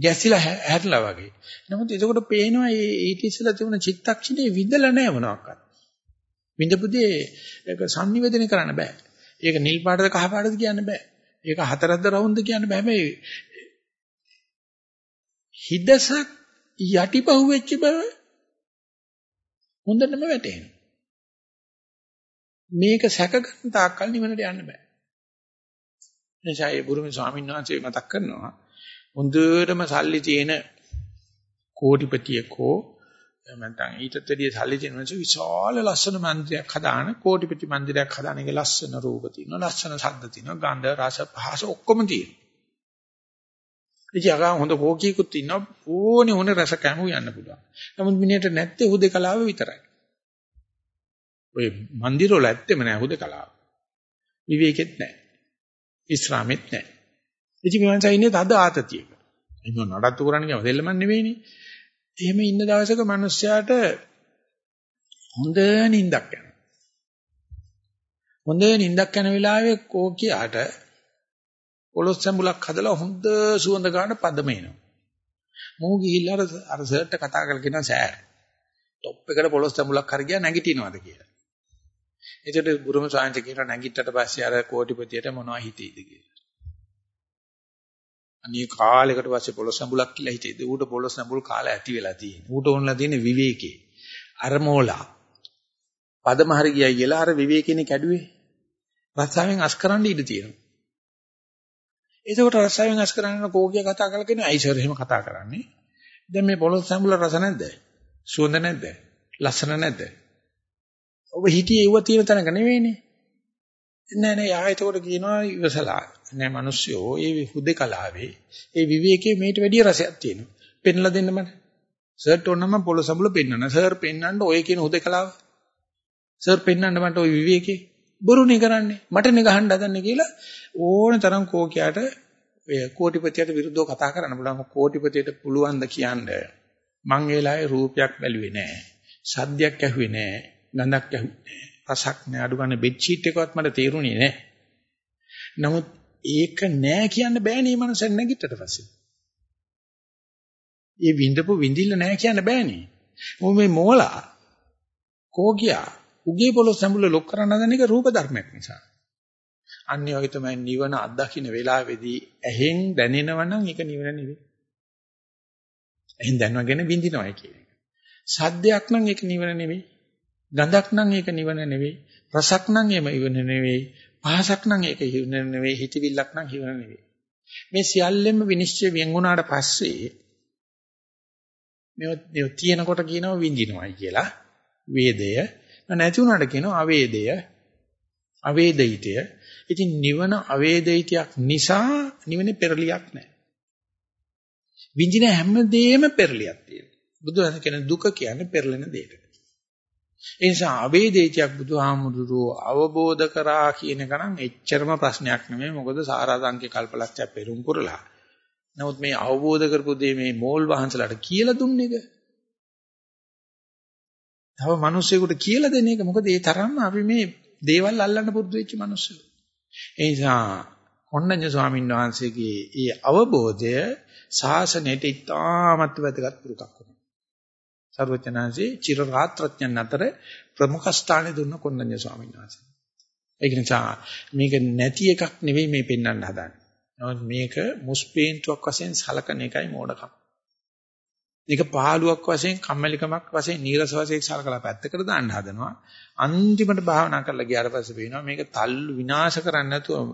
ගැසිලා හැරලා වගේ. නමුත් එතකොට පේනවා මේ ඊට ඉස්සලා තිබුණ චිත්තක්ෂණේ විඳලා නැහැ මොනවාක්වත්. විඳපුදී ඒක sannivedana කරන්න බෑ. ඒක නිල් පාටද කහ පාටද කියන්න බෑ. ඒක හතරක්ද රවුම්ද කියන්න බෑ. හැබැයි හිදසක් යටිපහුව වෙච්ච බව හොඳටම වැටහෙනවා. මේක සැකගන්න තාක්කල් නිවනට යන්න බෑ. එනිසා ඒ බුරුමේ ස්වාමීන් වහන්සේ මතක් කරනවා හොඳටම සල්ලි තියෙන කෝටිපතියෙක් හෝ නැත්නම් ඊටත් වැඩිය සල්ලි තියෙන මිනිස්සු විශාල ලස්සන මන්දිරයක් හදාන කෝටිපති මන්දිරයක් හදාන එකේ ලස්සන රූප තියෙනවා ලස්සන ශබ්ද තියෙනවා ගන්ධ රස පහස ඔක්කොම තියෙනවා. ඉතින් අගා හොඳ කෝකියකුත් ඉන්නවා ඕනේ ඕනේ රස කැමු යන්න පුළුවන්. නමුත් මිනිහට නැත්තේ හුදේකලාව විතරයි. ඔය මන්දිර වල ඇත්තෙම නෑ හුදේකලාව. විවේකෙත් නෑ. විස්රාමෙත් නෑ. ඉතින් මේ මනස ඉන්නේ තද ආතතියක. ඒක නඩත්තු කරන්න කියව දෙල්ලම නෙවෙයිනේ. එහෙම ඉන්න දවසක මිනිස්සයාට හොඳ නිින්දක් යනවා. හොඳ නිින්දක් යන වෙලාවේ කෝකියාට පොලොස් සම්බුලක් හදලා හොඳ සුවඳ ගන්න පදම එනවා. මෝ ගිහිල්ලා අර සර්ට් කතා කරලා කියනවා සෑර්. টොප් එකට පොලොස් සම්බුලක් හරි ගියා නැගිටිනවද කියලා. එතකොට බුරුම සායන්ත කියනවා නැගිට්ටට පස්සේ අර කෝටිපතියට මොනවද හිතෙයිද කියලා. අනිය කාලයකට පස්සේ පොළොස් සම්බුලක් කියලා හිතේද ඌට පොළොස් සම්බුල් කාලය ඇති වෙලා තියෙනවා. ඌට ඕනලා තියෙන විවේකේ. අරමෝලා. පදම හරි ගියයි කියලා අර විවේකේනේ කැඩුවේ. රස්සාවෙන් අස් කරන්න ඉඩ තියෙනවා. එතකොට රස්සාවෙන් අස් කරන්න කෝකිය කතා කරලා කියන අයිසර් එහෙම කතා කරන්නේ. දැන් මේ පොළොස් සම්බුල රස නැද්ද? සුවඳ නැද්ද? ලස්සන නැද්ද? ඔබ හිතේ යුව තියෙන තැනක නෙවෙයිනේ. නෑ නෑ යා එතකොට කියනවා ඉවසලා. නෑ මිනිස්සුયો ඒ හුදේකලාවේ ඒ විවේකයේ මේට වැඩිය රසයක් තියෙනවා. පෙන්ලා දෙන්න මට. සර්ට ඕනම පොළොසඹල පෙන්නන. සර් පෙන්නන්න ඔය කියන හුදේකලාව. සර් පෙන්නන්න මට ওই විවේකේ බොරුනේ කරන්නේ. මටනේ ගහන්න හදන්නේ කියලා ඕන තරම් කෝකියාට ඔය කෝටිපතියට විරුද්ධව කතා කරන්න පුළුවන්. කෝටිපතියට පුළුවන් ද කියන්නේ. මං ඒ වෙලාවේ රූපයක් බැලුවේ නෑ. සද්දයක් ඇහුවේ නෑ. ගඳක් ඇහුවේ නෑ. රසක් නෑ. අඩු ගන්න බෙඩ් ෂීට් එකවත් මට තේරුණේ නෑ. නමුත් ඒක නෑ කියන්න බෑනේ මේ මනසෙන් නැගිටට පස්සේ. ඒ විඳපු විඳිල්ල නෑ කියන්න බෑනේ. මොකද මේ මෝලා කෝකියා උගේ පොළොස් සම්බුල ලොක් කරන්න හදන එක රූප ධර්මයක් නිසා. අන්‍ය වගේ තමයි නිවන අත්දකින්න වෙලාවේදී ඇහෙන් දැනෙනවා නම් ඒක නිවන නෙවෙයි. ඇහෙන් දැනවගෙන විඳිනවයි කියන එක. සද්දයක් නම් ඒක නිවන නෙවෙයි. ගඳක් නම් ඒක නිවන නෙවෙයි. රසක් නම් එම නිවන නෙවෙයි. පහසක් නම් ඒක හිවන නෙවෙයි හිතවිල්ලක් නම් හිවන නෙවෙයි. මේ සියල්ලෙම විනිශ්චය වෙන් වුණාට පස්සේ මේ තියෙනකොට කියනවා විඳිනවයි කියලා වේදය නැති වුණාට කියනවා අවේදය අවේදිතය. ඉතින් නිවන අවේදිතයක් නිසා නිවනේ පෙරලියක් නැහැ. විඳින හැමදේම පෙරලියක් තියෙනවා. බුදුහාම කියන දුක කියන්නේ පෙරලෙන දෙයකට. ඒ නිසා අවේදේතියක් බුදුහාමුදුරුවෝ අවබෝධ කරා කියන එක නම් එච්චරම ප්‍රශ්නයක් නෙමෙයි. මොකද සාරාංශික කල්පලක්ෂය පෙරුම් කරලා. නමුත් මේ අවබෝධ කරපු දේ මේ මෝල් වහන්සලාට කියලා දුන්නේ එක. තව මිනිස්සුෙකුට කියලා දෙන එක. මොකද ඒ තරම්ම අපි මේ දේවල් අල්ලන්න පුරුදු වෙච්ච මිනිස්සු. ඒ නිසා කොණ්ණඤ්ඤ ස්වාමීන් වහන්සේගේ ඒ අවබෝධය ශාසනයට ඉතාමත් වැදගත් පුරුකක් වුණා. සර්වඥාන්සේ චිර රාත්‍රඥයන් අතර ප්‍රමුඛ ස්ථානෙ දුන්න කොණ්ණඤ්ඤ ස්වාමීන් වහන්සේ. ඒක නිසා මේක නැති එකක් නෙවෙයි මේ පෙන්වන්න හදන්නේ. නමුත් මේක මුස්පේන්තුවක් වශයෙන් සලකන එකයි මෝඩකම. මේක පහළුවක් වශයෙන් කම්මැලිකමක් වශයෙන් නීරස වශයෙන් සලකලා පැත්තකට දාන්න හදනවා. අන්තිමට භාවනා කරලා ගියාට පස්සේ පේනවා මේක තල්ලු විනාශ කරන්න නැතුව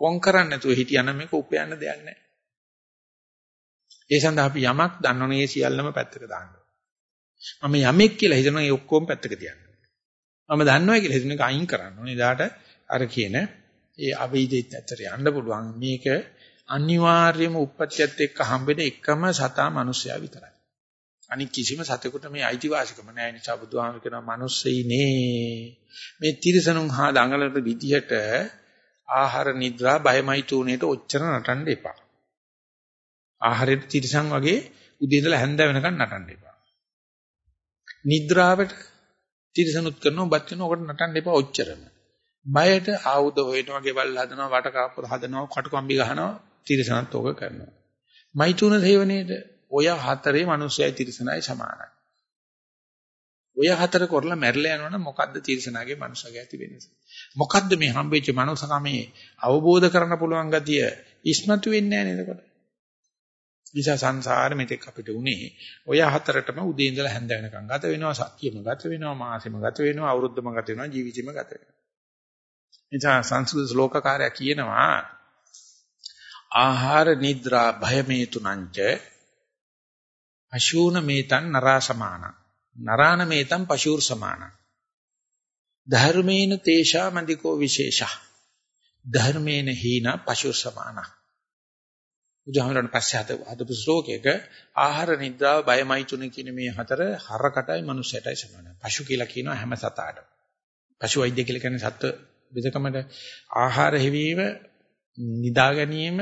කොන් කරන්න නැතුව හිටියනම් මේක උපයන්න දෙයක් නැහැ. ඒ සඳහා අපි යමක් දන්නවනේ ඒ සියල්ලම පැත්තක දාන්න. මම යමෙක් කියලා හිතනවා ඒ ඔක්කොම පැත්තක තියන්න. මම දන්නවා කියලා හිතන එක අයින් කරන්න ඕනේ. එදාට අර කියන ඒ අවීදෙත් ඇත්තට යන්න පුළුවන්. මේක අනිවාර්යයෙන්ම උප්පත්තියත් එක්ක හම්බෙන එකම සතා මිනිසයා විතරයි. අනික කිසිම සතෙකුට මේ අයිතිවාසිකම නැහැ. නිසා බුදුහාම කියනවා මිනිස්සෙයිනේ. මේ තිරසනුන් හා දඟලන විදිහට ආහාර නිද්‍රා බයමයි තුනේට ඔච්චර නටන්න එපා. ආහාරෙත් තිරසන් වගේ උදේ ඉඳලා හැන්ද වෙනකන් නටන්න එපා. නිද්‍රාවට තිරසනුත් කරනවා බත් කරනවා ඔකට නටන්න එපා ඔච්චරම. බයට ආයුධ හොයනවා ගෙවල් හදනවා වට කාපුර හදනවා කටුකම්බි ගහනවා තිරසනත් ඕක කරනවා. මෛතුන සේවනයේද ඔය හතරේ මිනිස්සයයි තිරසනයි සමානයි. ඔය හතර කරලා මැරිලා යනවනම් මොකද්ද තිරසනාගේ මනුස්සයාගේ ඇති වෙනස? මොකද්ද මේ හම්බෙච්ච මනුස්සකමේ අවබෝධ කරන්න පුළුවන් ගතිය ඉස්මතු වෙන්නේ නැහැ නේද කොට? නිසා සංසාරෙ මෙතෙක් අපිට උනේ ඔය හතරටම උදේ ඉඳලා හැන්ද වෙනකන් ගත වෙනවා සත්‍යම ගත වෙනවා මාසෙම ගත වෙනවා අවුරුද්දම ගත වෙනවා ජීවිතෙම ගත වෙනවා. නිසා සංස්කෘත ශ්ලෝකකාරය කියනවා ආහාර නිද්‍රා භය මේතුනංච අශූන මේතන් නරා සමාන නරාණ මේතන් පශූර් සමාන ධර්මේන තේෂා මන්දිකෝ විශේෂා. ධර්මේන හීන පශූර් සමාන උදාහරණ පස්සේ හදපු ශ්ලෝකයක ආහාර නිද්‍රාව බය මෛතුන කියන මේ හතර හරකටයි මනුස්සයටයි සමානයි පශු කියලා කියනවා හැම සතාටම පශු වෛද්‍ය කියලා කියන්නේ සත්ත්ව විදකමට ආහාර හැවීම නිදා ගැනීම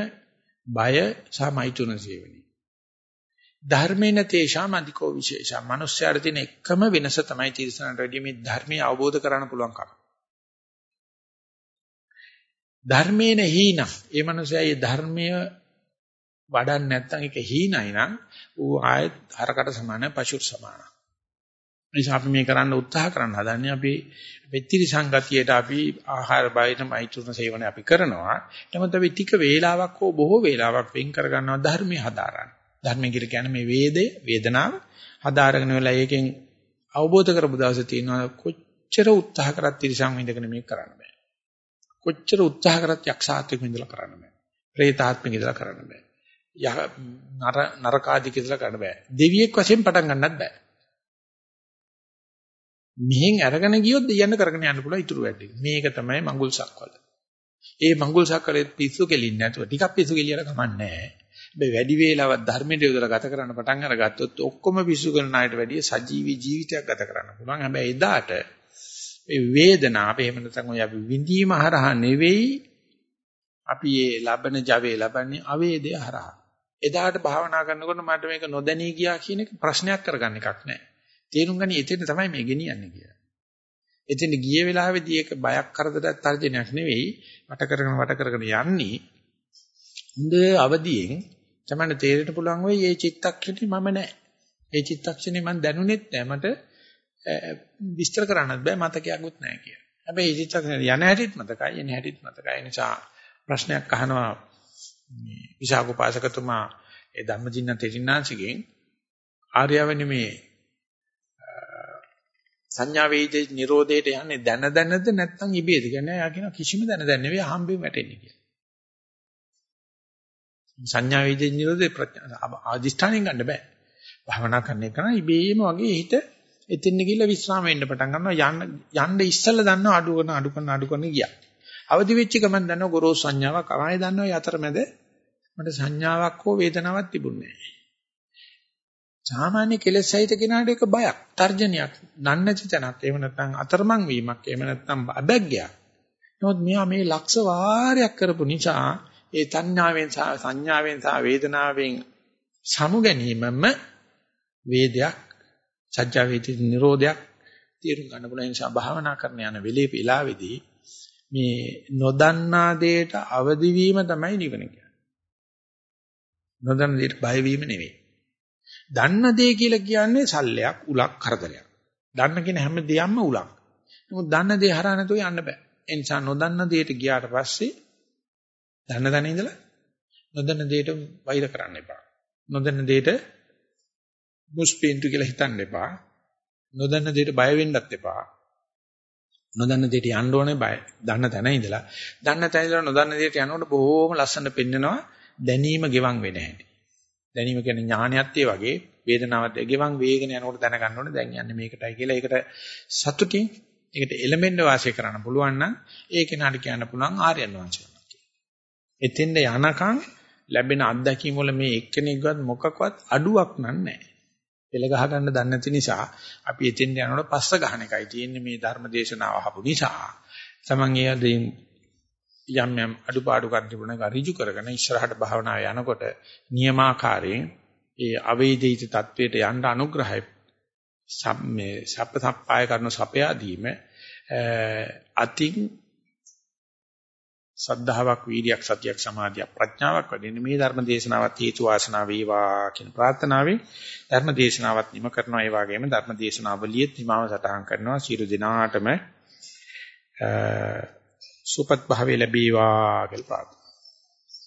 බය සහ මෛතුන සේවනයි. ධර්මේන තේෂාම අධිකෝ විශේෂා. මනුස්සයාට තියෙන එකම වෙනස තමයි තිරසනට වැඩිය මේ ධර්මයේ අවබෝධ කරගන්න පුළුවන්කම. ධර්මේන හීන. ඒ මනුස්සයා මේ ධර්මය වඩන්නේ නැත්නම් ඒක හීනයි නම් ඌ ආයත් හරකට සමාන පශුර සමාන. නිසා අපි මේ කරන්න උත්සාහ කරන්න හදන්නේ අපි වෙත්තිරි සංගතියට අපි ආහාර බයින මෛත්‍රුණ සේවනය අපි කරනවා. නමුත් අපි ටික වේලාවක් හෝ බොහෝ වේලාවක් වෙන් කර ගන්නවා ධර්මයේ හදාරන්න. ධර්මයේ කියලා කියන්නේ මේ වේදේ වේදනාව හදාරගෙන වෙලා ඒකෙන් අවබෝධ කරපු දවසේ තියෙනවා කොච්චර උත්සාහ කරත් තිරසං විඳගෙන මේක කරන්න බෑ. කොච්චර උත්සාහ කරත් යක්ෂාත්මික ඉඳලා කරන්න බෑ. പ്രേතාත්මික ඉඳලා කරන්න බෑ. නර නරකාදික ඉඳලා කරන්න බෑ. දෙවියෙක් වශයෙන් පටන් ගන්නත් බෑ. මෙහෙන් අරගෙන ගියොත් දෙයන්න කරගෙන යන්න පුළුවන් ඉතුරු වැඩේ. මේක තමයි මඟුල් සක්වල. ඒ මඟුල් සක්වලේ පිස්සු කෙලින්නේ නැතුව ටිකක් පිස්සු කෙලියලා කමන්නේ නැහැ. හැබැයි වැඩි වේලාවක් ධර්මයේ යොදලා ගත කරන්න පටන් අරගත්තොත් ඔක්කොම පිස්සු කරන අයට වැඩිය සජීවී ජීවිතයක් ගත කරන්න පුළුවන්. හැබැයි එදාට මේ වේදනාව එහෙම නැත්නම් ඔය අපි විඳීම හරහා නෙවෙයි අපි මේ ලබන ජවේ ලබන්නේ අවේදය හරහා. එදාට භාවනා කරනකොට මට මේක නොදැනී ගියා කියන එක ප්‍රශ්නයක් කරගන්න එකක් නෑ. තේරුම් ගනි එතෙන් තමයි මේ ගෙනියන්නේ කියලා. එතෙන් ගිය වෙලාවේදී ඒක බයක් කරදරයක් තර්ජනයක් නෙවෙයි වට කරගෙන වට කරගෙන යන්නේ හොඳ අවදියෙන් තමයි තේරෙන්න පුළුවන් වෙයි මේ චිත්තක්ෂණේ මම නෑ. මේ චිත්තක්ෂණේ මම දැනුනෙත් නෑ මට විස්තර කරන්නත් බෑ මතකයක්වත් නෑ කියලා. හැබැයි මේ චිත්තක්ෂණේ යන හැටිත් මතකයි එන හැටිත් මතකයි. ඒ නිසා ප්‍රශ්නයක් අහනවා මේ විසාකෝපාසකතුමා ඒ ධම්මදින්න තෙරින්නාංශගෙන් ආර්යවනි මේ සංඥා වේදේ නිරෝධයට යන්නේ දැන දැනද නැත්නම් ඉබේද කියන්නේ එයා කියන කිසිම දැන දැන නෙවෙයි හම්බෙන් වැටෙන්නේ කියලා. සංඥා වේදේ නිරෝධේ ආදිෂ්ඨානෙන් ගන්න බෑ. භවනා කරන එක නම් ඉබේම වගේ හිත එතෙන් ගිහිල්ලා විස්්‍රාම වෙන්න පටන් ගන්නවා යන්න යන්න ඉස්සෙල්ලා දන්නවා අඩු කරන අඩු කරන අඩු කරන ගියා. අවදි වෙච්ච ගමන් දන්නවා ගොරෝසු සංඥාවක් ආයෙ දන්නවා ඒ අතරමැද මට සංඥාවක් හෝ වේදනාවක් තිබුණේ නැහැ. සාමාන්‍ය කෙලෙස් සහිත කෙනාට ඒක බයක්, තර්ජනයක්, නන්නති තැනක්. එහෙම නැත්නම් අතරමං වීමක්, එහෙම නැත්නම් අබැග්ගයක්. නමුත් මෙයා මේ ලක්ෂ වාරයක් කරපු නිසා ඒ තණ්හාවෙන් සහ සංඥාවෙන් සහ වේදනාවෙන් සමු ගැනීමම වේදයක්, සත්‍ය වේදි නිරෝධයක් තේරුම් ගන්න පුළුවන් නිසා භාවනා කරන යන වෙලේ වෙලාවේදී මේ නොදන්නා දෙයට අවදි වීම තමයි නිවන කියන්නේ. නොදන්න දෙයට බය වීම නෙවෙයි. දන්න දේ කියලා කියන්නේ සල්ලයක්, උලක්, කරදරයක්. දන්න කියන හැම දෙයක්ම උලක්. නමුත් දන්න දේ හරහා නැතුව යන්න බෑ. ඒ නිසා නොදන්න දෙයට ගියාට පස්සේ දන්න දන ඉඳලා නොදන්න දෙයට වෛර කරන්න එපා. නොදන්න දෙයට මුස්පීන්තු කියලා හිතන්න එපා. නොදන්න දෙයට බය වෙන්නත් එපා. නොදන්න දෙයට යන්න ඕනේ බය. දන්න තැන ඉඳලා. දන්න තැන ඉඳලා නොදන්න දෙයට යනකොට බොහොම ලස්සන පෙන්නනවා දැනීම ගෙවන් වෙන හැටි. දැනීම කියන්නේ ඥානයත් ඒ වගේ වේදනාවත් ගෙවන් වේගන යනකොට දැනගන්න ඕනේ දැන් යන්නේ මේකටයි කියලා. ඒකට සතුටින් ඒකට එලෙමෙන්න වාසය කරන්න පුළුවන් නම් ඒ කෙනාට කියන්න පුළුවන් ආර්යයන් වංශය කියලා. එතෙන්ද යනකම් ලැබෙන අත්දැකීම් වල මේ එක්කෙනෙක්වත් මොකක්වත් අඩුවක් නෑ. පෙළ ගහ ගන්න දන්නේ නැති නිසා අපි එතෙන් යනකොට පස්ස ගහන එකයි තියෙන්නේ මේ ධර්ම දේශනාව අහපු නිසා. සමන් එයාදීන් යම් යම් අඩුපාඩු කර තිබුණා ඍජු කරගෙන ඉස්සරහට භාවනාව යනකොට නියමාකාරයෙන් ඒ අවේදිත தത്വයට යන්න අනුග්‍රහය මේ සප්ප සප්පාය කරන සපයාදීම අතින් සද්ධාාවක් වීර්යයක් සතියක් සමාධියක් ප්‍රඥාවක් වැඩෙන මේ ධර්ම දේශනාවත් හේතු වාසනා වේවා කියන ප්‍රාර්ථනාවෙන් ධර්ම දේශනාවත් නිම කරනවා. ඒ වගේම ධර්ම දේශනාවලියෙත් නිමාව සටහන් කරනවා. සියලු දිනාටම සුපත් භාවය ලැබේවා කියලා ප්‍රාර්ථනා